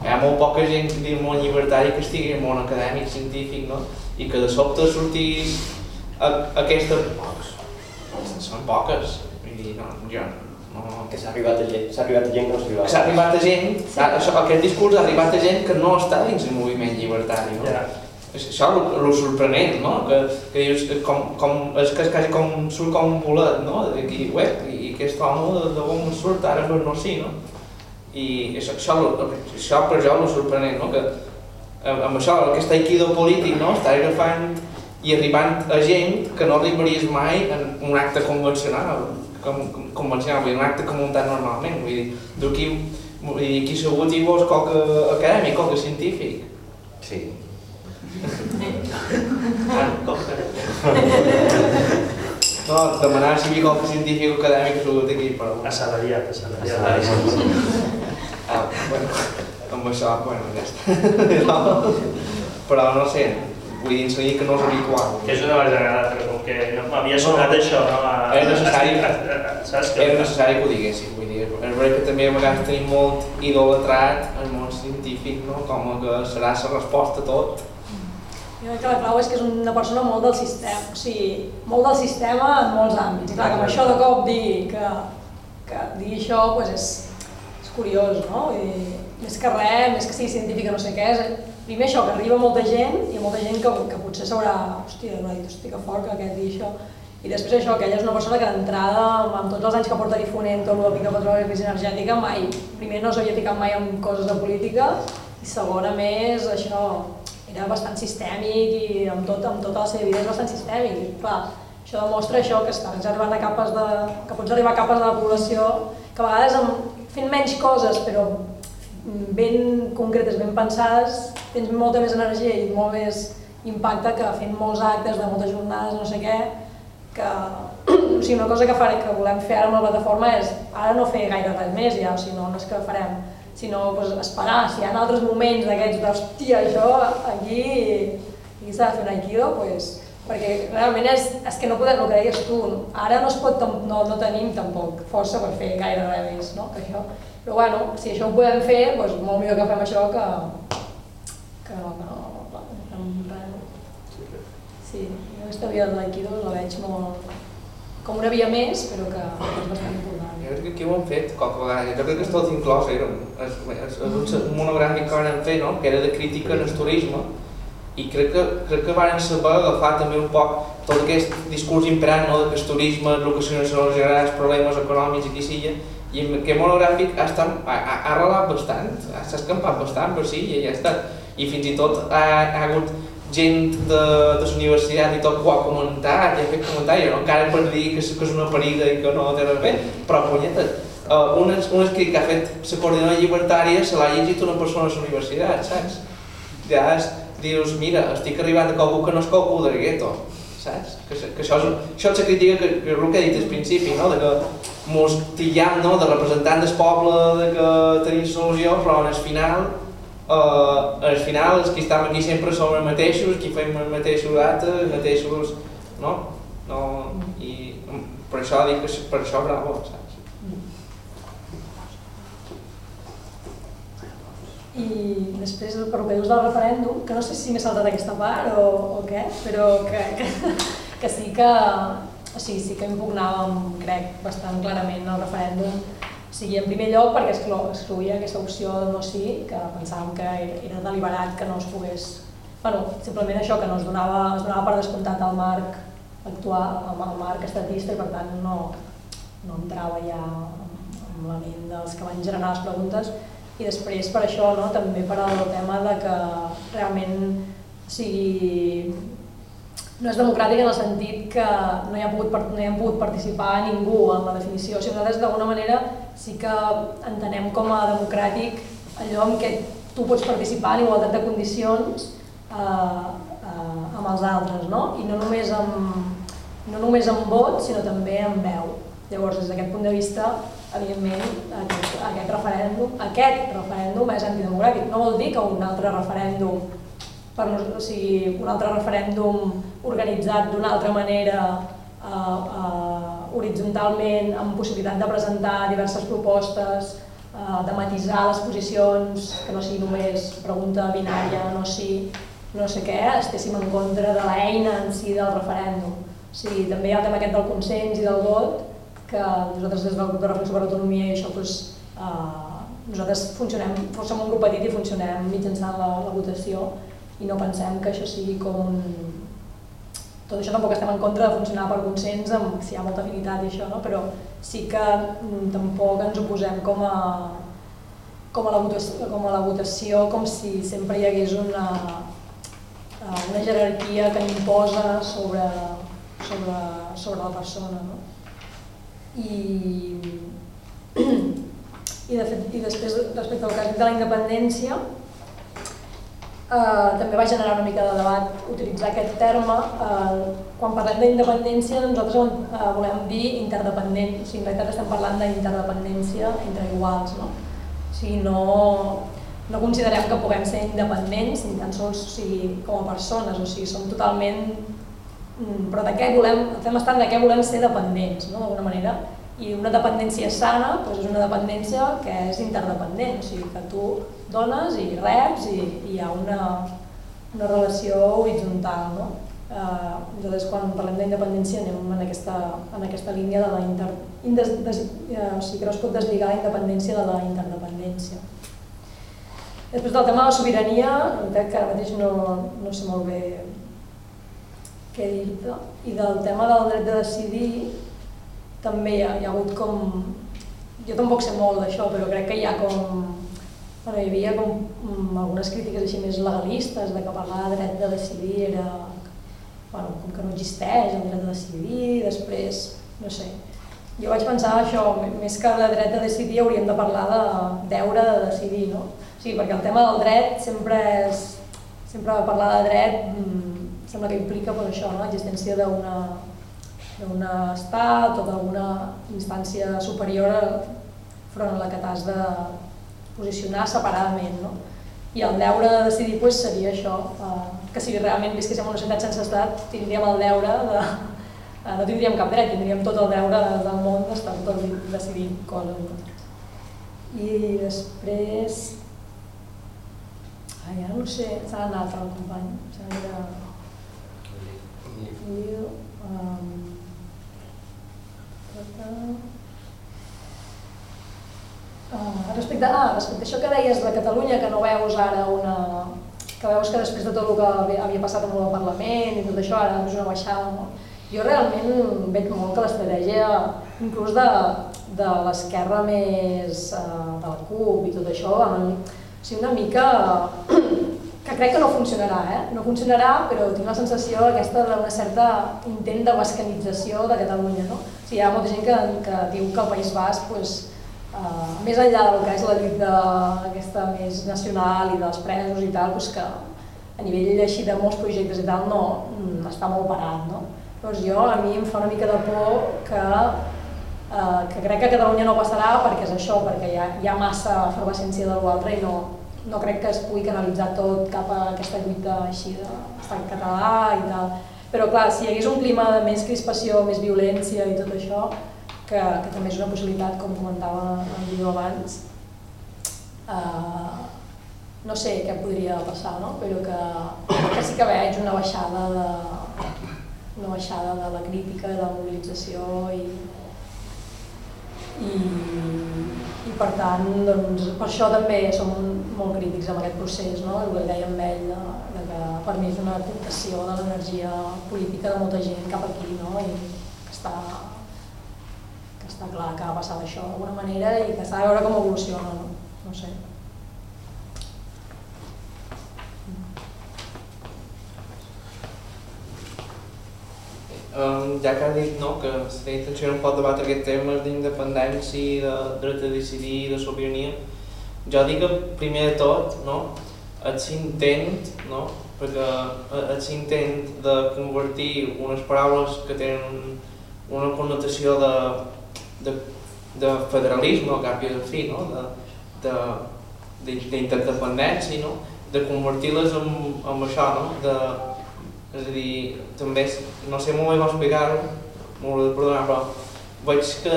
hi ha molt poca gent del món llibertari que estigui en món acadèmic, científic, no? I que de sobte sortís a, aquesta... Són poques, vull dir, no, jo no... Que s'ha arribat a gent, s'ha arribat a gent que no s'arribava. Que s'ha arribat a gent, a, això, aquest discurs ha arribat a gent que no està dins el moviment llibertari, no? Ja. És això és el sorprenent, no? Que, que dius, com, com, és que és quasi com, surt com un bolet, no? I, ué, i aquest home de, de on surt ara no sí, no? I això, això, això per jo és sorprenent, no? Que amb, amb això, aquest aikido polític, no? Està agafant i arribant a gent que no arribaries mai en un acte convencional, com, com, convencional, vull dir, un acte que muntat normalment, vull dir, d'aquí, vull dir, aquí segur hi vols qualque acadèmic, qualque científic. Sí. Ah, No, demanar havia qualque científic o acadèmic que segur d'aquí, però... Assalariat, assalariat. Ah, bueno, amb això, bueno, ja està. No, però no sé, vull dir, ensenyar que no és habitual. Que és una bajanada, però com que no m'havia sonat això, no? A- Era necessari. Saps que... Era necessari que ho diguéssim, vull dir, és veritat que també a vegades tenim molt idolatrat el món científic, no? com que serà la resposta a tot, Jo crec que la clau és que és una persona molt del sistema, o sigui, molt del sistema en molts àmbits. I clar, que amb això de cop digui que, que digui això pues és, és curiós, no? I, més que res, més que sigui científica no sé què, és primer això, que arriba molta gent i molta gent que, que potser s'haurà, hòstia, no, hòstia, que fort que aquest digui això. I després això, que ella és una persona que d'entrada, amb tots els anys que porta difonent tot el de pica petroli i crisi energètica, mai, primer no s'havia ficat mai en coses de política, i segon, a més, això, era bastant sistèmic i amb, tot, amb tota la seva vida és bastant sistèmic. I, clar, això demostra això, que estàs arribant a capes de, que pots arribar a capes de la població que a vegades amb, fent menys coses però ben concretes, ben pensades, tens molta més energia i molt més impacte que fent molts actes de moltes jornades, no sé què, que o sigui, una cosa que, faré, que volem fer ara amb la plataforma és ara no fer gaire res més ja, o sigui, no, no és que farem, sinó pues, esperar, si hi ha altres moments d'aquests d'hòstia, això aquí, aquí s'ha de fer un aikido, pues, perquè realment és, és que no podem, el que deies tu, no? ara no es pot, no, no tenim tampoc força per fer gaire res més, no? que això, però bueno, si això ho podem fer, doncs molt millor que fem això que, que no, que no, clar, no, no, Sí, jo aquesta via de l'Aikido la veig molt com una via més, però que és bastant important. Jo crec que aquí ho hem fet qualque vegada, jo crec que és tot inclòs, era un, és, és, és un monogràfic que vam fer, no? que era de crítica en el turisme, i crec que, crec que van saber agafar també un poc tot aquest discurs imperant no? de que el turisme el que solucionarà els problemes econòmics i qui sigui, i aquest monogràfic ha, estat, ha, ha, ha relat bastant, s'ha escampat bastant per si i ja està. I fins i tot ha, ha hagut gent de, de la universitat i tot ho ha comentat, i ha fet comentari, no? encara per dir que, que és una parida i que no té res bé, però punyeta, uh, un, un escrit que ha fet la coordinadora llibertària se l'ha llegit una persona a la universitat, saps? Ja es, dius, mira, estic arribant a qualcú que no és qualcú del gueto, saps? Que, que això, és, això és la crítica que, que el que he dit al principi, no? de que mos tillem no? de representant del poble, de que tenim solució, però el final uh, al final els que estem aquí sempre som els mateixos, qui fem els mateixos actes, els mateixos, no? no? I per això dic que per això bravo, saps? I després, el que dius del referèndum, que no sé si m'he saltat aquesta part o, o què, però que, que, que sí que o sigui, sí que impugnàvem, crec, bastant clarament el referèndum o sigui, en primer lloc perquè excluïa aquesta opció del no sí, que pensàvem que era deliberat que no es pogués... bueno, simplement això, que no es donava, es donava per descomptat el marc actual, el marc estatista i per tant no, no entrava ja en la ment dels que van generar les preguntes. I després per això no, també per al tema de que realment sigui, no és democràtic en el sentit que no hi ha pogut, no hi ha pogut participar ningú en la definició. O sigui, nosaltres d'alguna manera sí que entenem com a democràtic allò en què tu pots participar en igualtat de condicions eh, eh, amb els altres, no? I no només amb, no només amb vot, sinó també amb veu. Llavors, des d'aquest punt de vista, evidentment, aquest, aquest referèndum, aquest referèndum és antidemocràtic. No vol dir que un altre referèndum per, o sigui, un altre referèndum organitzat d'una altra manera eh, eh, horitzontalment amb possibilitat de presentar diverses propostes, eh, de matisar les posicions, que no sigui només pregunta binària, no sí, no sé què, estéssim en contra de l'eina en si del referèndum. O sigui, també hi ha el tema aquest del consens i del vot, que nosaltres des del grup de reflexió per l'autonomia i això doncs, eh, nosaltres funcionem, som un grup petit i funcionem mitjançant la, la votació i no pensem que això sigui com. Tot això tampoc estem en contra de funcionar per consens, amb, si hi ha molta afinitat i això, no? però sí que mm, tampoc ens oposem com a, com a, la votació, com a la votació com si sempre hi hagués una, eh, una jerarquia que imposa sobre, sobre, sobre la persona. No? I, i, de fet, i després, respecte al cas de la independència, eh, també va generar una mica de debat utilitzar aquest terme. Eh, quan parlem d'independència, nosaltres eh, volem dir interdependent, o sigui, en realitat estem parlant d'interdependència entre iguals. No? O sigui, no, no considerem que puguem ser independents ni tan sols o sigui, com a persones, o sigui, som totalment... Mm, però de què volem, estem estant de què volem ser dependents, no? d'alguna manera, i una dependència sana doncs és una dependència que és interdependent, o sigui que tu dones i reps i, i hi ha una, una relació horitzontal. No? Eh, nosaltres quan parlem d'independència anem en aquesta, en aquesta línia de la inter, indes, des, eh, o sigui que no es pot deslligar la independència de la interdependència. Després del tema de la sobirania, veritat que ara mateix no, no sé molt bé què dir-te, i del tema del dret de decidir també hi ha, hi ha hagut com... Jo tampoc sé molt d'això, però crec que hi ha com... Bueno, hi havia com mm, algunes crítiques així més legalistes, de que parlar de dret de decidir era... Bueno, com que no existeix el dret de decidir, després, no sé, jo vaig pensar això, més que de dret de decidir hauríem de parlar de deure de decidir, no? Sí, perquè el tema del dret sempre és, sempre parlar de dret mmm, sembla que implica pues, això, no? l'existència d'una d'un estat o d'alguna instància superior front a la que t'has de posicionar separadament. No? I el deure de decidir pues, seria això, eh, que si realment visquéssim una societat sense estat, tindríem el deure de... Eh, no tindríem cap dret, tindríem tot el deure del món d'estar tot decidint coses. I després, Ai, ara no sé, s'ha anat el company. S'ha anat um, uh, respecte, ah, respecte a això que deies de Catalunya, que no veus ara una... que veus que després de tot el que havia passat amb el Parlament i tot això, ara és una baixada, no? Jo realment veig molt que l'estratègia, inclús de, de l'esquerra més uh, de la CUP i tot això, amb, o sigui, una mica que crec que no funcionarà, eh? no funcionarà, però tinc la sensació aquesta d'una certa intent de bascanització de Catalunya. No? Sigui, hi ha molta gent que, que diu que el País Basc, pues, uh, més enllà del que és la lluita aquesta més nacional i dels presos i tal, pues que a nivell així de molts projectes i tal, no, mm, està molt parat. No? Doncs jo, a mi em fa una mica de por que eh, que crec que a Catalunya no passarà perquè és això, perquè hi ha, hi ha massa efervescència de l'altre i no, no crec que es pugui canalitzar tot cap a aquesta lluita així d'estat català i tal. Però clar, si hi hagués un clima de més crispació, més violència i tot això, que, que també és una possibilitat, com comentava el vídeo abans, eh, no sé què podria passar, no? però que, que sí que veig una baixada de, una baixada de la crítica, de la mobilització i, i, i per tant, doncs, per això també som molt crítics amb aquest procés, no? el que amb ell, que per mi és una tentació de l'energia política de molta gent cap aquí, no? i que està, que està clar que ha passat això d'alguna manera i que s'ha de veure com evoluciona, no, no sé. Um, ja que ha dit no, que la intenció no pot debatre aquests temes d'independència, de dret a decidir, de sobirania, jo dic que primer de tot no, et s'intent, no, perquè et s'intent de convertir unes paraules que tenen una connotació de, de, de federalisme, al cap i al fi, no, d'interdependència, no, de convertir-les en, en això, no, de, és a dir, també, no sé molt bé com explicar-ho, m'ho de perdonar, però veig que,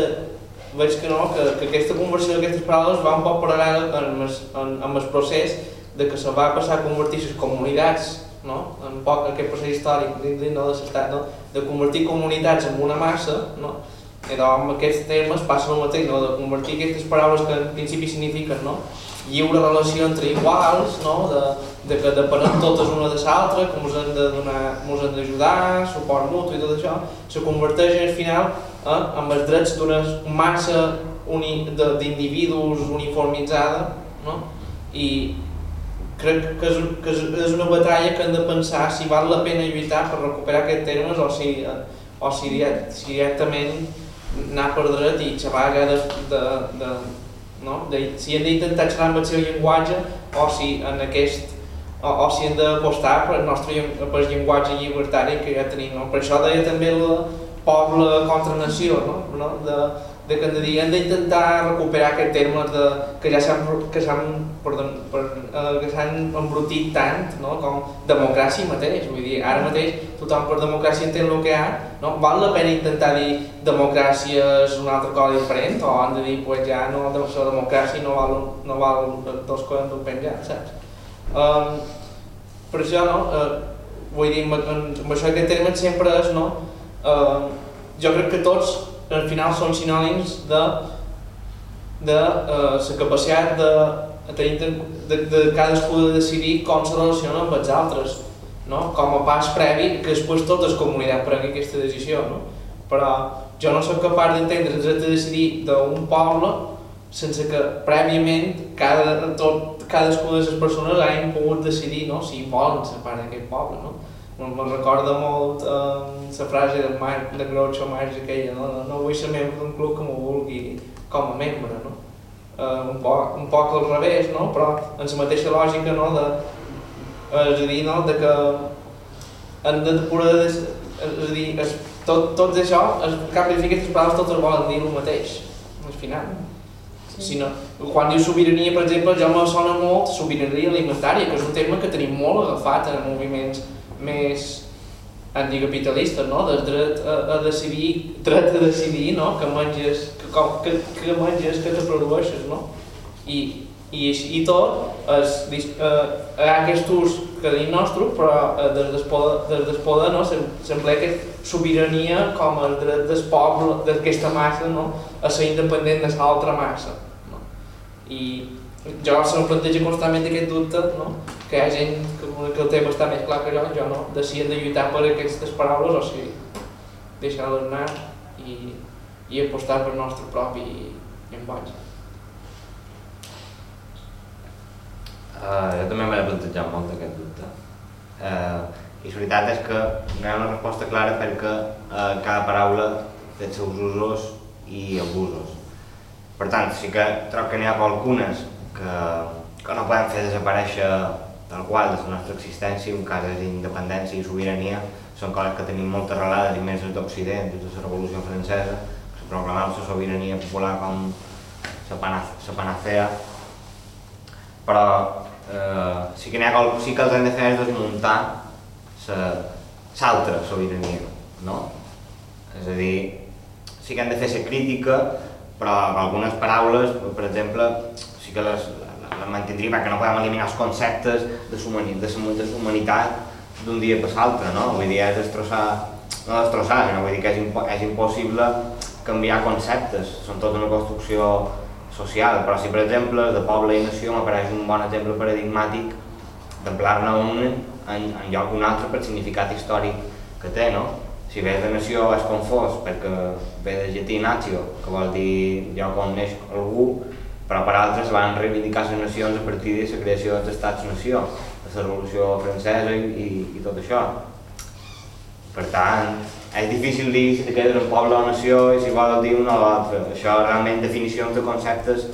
veig que no, que, que aquesta conversió d'aquestes paraules va un poc paral·lela amb, el, amb el procés de que se va passar a convertir les comunitats, no? un poc aquest procés històric dins de l'estat, no? de convertir comunitats en una massa, no? i doncs amb aquests termes passa el mateix, no? de convertir aquestes paraules que en principi signifiquen no? lliure relació entre iguals, no? de, de que depenem totes una de l'altra, que ens hem de donar, ens hem d'ajudar, suport mutu i tot això, se converteix al final eh, amb els drets d'una massa d'individus uniformitzada, no? i crec que és, que és una batalla que hem de pensar si val la pena lluitar per recuperar aquests termes o si, o si, si directament anar per dret i xerrar de, de, de, no? de, si hem d'intentar xerrar amb el seu llenguatge o si en aquest o, o si hem d'apostar per el nostre per el llenguatge llibertari que ja tenim. No? Per això deia també el poble contra nació, no? no? De, de que hem d'intentar recuperar aquest terme de, que ja s'han que s'han eh, que s'han embrutit tant no? com democràcia mateix, vull dir, ara mateix tothom per democràcia entén el que ha, no? val la pena intentar dir democràcia és una altra cosa diferent o han de dir pues ja no, la democràcia no val, no val dos coses penjar, saps? Um, per això, no? Eh, vull dir, amb, amb, això que termes sempre és, no? Eh, jo crec que tots, al final, són sinònims de de eh, la capacitat de, de, tenir, de, de cadascú de decidir com se relaciona amb els altres, no? com a pas previ que després tota la comunitat prengui aquesta decisió. No? Però jo no sóc capaç d'entendre el dret de decidir d'un poble sense que prèviament cada, tot, cadascú de les persones hagin pogut decidir no? si volen ser part d'aquest poble. No? Me'n recorda molt eh, la frase de, Mar, de Groucho Marx aquella, no? no, no vull ser membre d'un club que m'ho vulgui com a membre, no? Uh, un, poc, un poc al revés, no? però en la mateixa lògica no? de, uh, és a dir, no? de que en de pura, és a dir, es, tot, tot això, el cap de aquestes paraules totes volen dir el mateix, al final. Sí. Si no, quan diu sobirania, per exemple, ja me sona molt sobirania alimentària, que és un terme que tenim molt agafat en moviments més anticapitalistes, no? del dret a, a decidir, dret a decidir no? que menges, que, que, que menges, que te produeixes, no? I, i, i tot és, eh, aquest ús que dic nostre, però eh, des del poder no? sembla que sobirania com el dret del poble, d'aquesta massa, no? a ser independent de l'altra massa. No? I jo se planteja constantment aquest dubte, no? que hi ha gent que, que el tema està més clar que jo, jo no, de si hem de lluitar per aquestes paraules o si deixar-les anar i, i apostar pel nostre propi llenguatge. Uh, jo també m'he plantejat molt aquest dubte. Uh, I la veritat és que no hi ha una resposta clara perquè uh, cada paraula té els seus usos i abusos. Per tant, sí que trobo que n'hi ha algunes que, que no podem fer desaparèixer tal qual de la nostra existència, un cas és independència i sobirania, són coses que tenim molt arrelades i més d'Occident, des de la Revolució Francesa, que se proclamava la sobirania popular com la panacea, però eh, sí, que ha, sí que els hem de fer és desmuntar l'altra sobirania, no? És a dir, sí que hem de fer la crítica, però algunes paraules, per exemple, que les, les mantindria perquè no podem eliminar els conceptes de la humanitat d'un dia per l'altre, no? Vull dir, és destrossar, no destrossar, sinó vull dir que és, impo és impossible canviar conceptes, són tota una construcció social, però si per exemple de poble i nació m'apareix un bon exemple paradigmàtic d'emplar-ne un en, en lloc d'un altre per significat històric que té, no? Si ve de nació és confós perquè ve de llatí natio, que vol dir lloc on neix algú, però per altres van reivindicar les nacions a partir de la creació dels estats-nació, de la Revolució Francesa i, i, tot això. Per tant, és difícil dir si te quedes en poble o nació i si vols dir una o l'altra. Això realment definicions de conceptes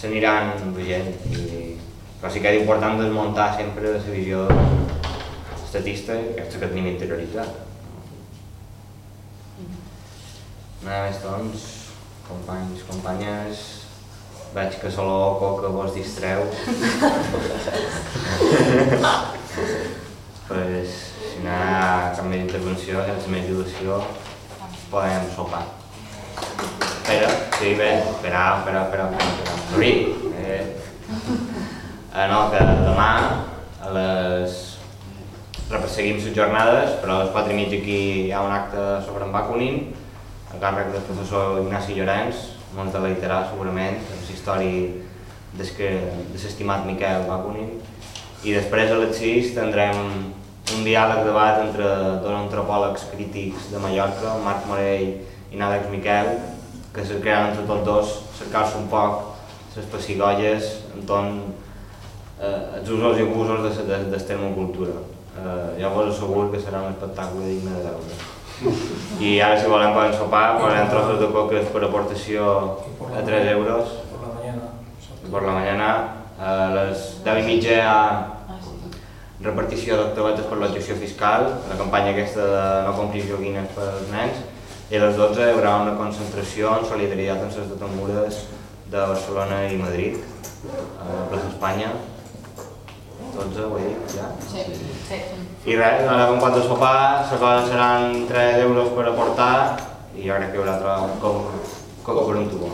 s'aniran veient. I... Però sí que és important desmuntar sempre la visió estatista, aquesta que tenim interioritzat. Nada més doncs, companys, companyes, veig que solo Coca vos distreu. pues, si no hi ha cap més intervenció, sense més dilació, podem sopar. Espera, sí, bé, espera, espera, espera, espera. Sorry. Eh, eh, no, que demà a les... Reperseguim les jornades, però a les 4 i mig aquí hi ha un acte sobre en Bakunin, a càrrec del professor Ignasi Llorenç, molt de reiterar segurament, la història de l'estimat Miquel Bakunin. I després a les 6 tindrem un diàleg debat entre dos antropòlegs crítics de Mallorca, Marc Morell i Nàlex Miquel, que se crearan entre tots dos cercar-se un poc les pessigolles entorn eh, els usos i abusos de, de, de termocultura. Eh, jo vos que serà un espectacle digne de veure. I ara si volem poden sopar, posarem trossos de coques per aportació a 3 euros. Por la mañana. Per la mañana a les 10 i mitja hi ha repartició d'octavetes per l'objecció fiscal, la campanya aquesta de no comprir joguines per als nens, i a les 12 hi haurà una concentració en solidaritat amb les detengudes de Barcelona i Madrid, a la plaça Espanya. 12, ho he dit, ja? Sí, sí. y res, no com quatre sopars, sopars seran 3 euros per aportar i jo crec que haurà trobat com, com per un tubo.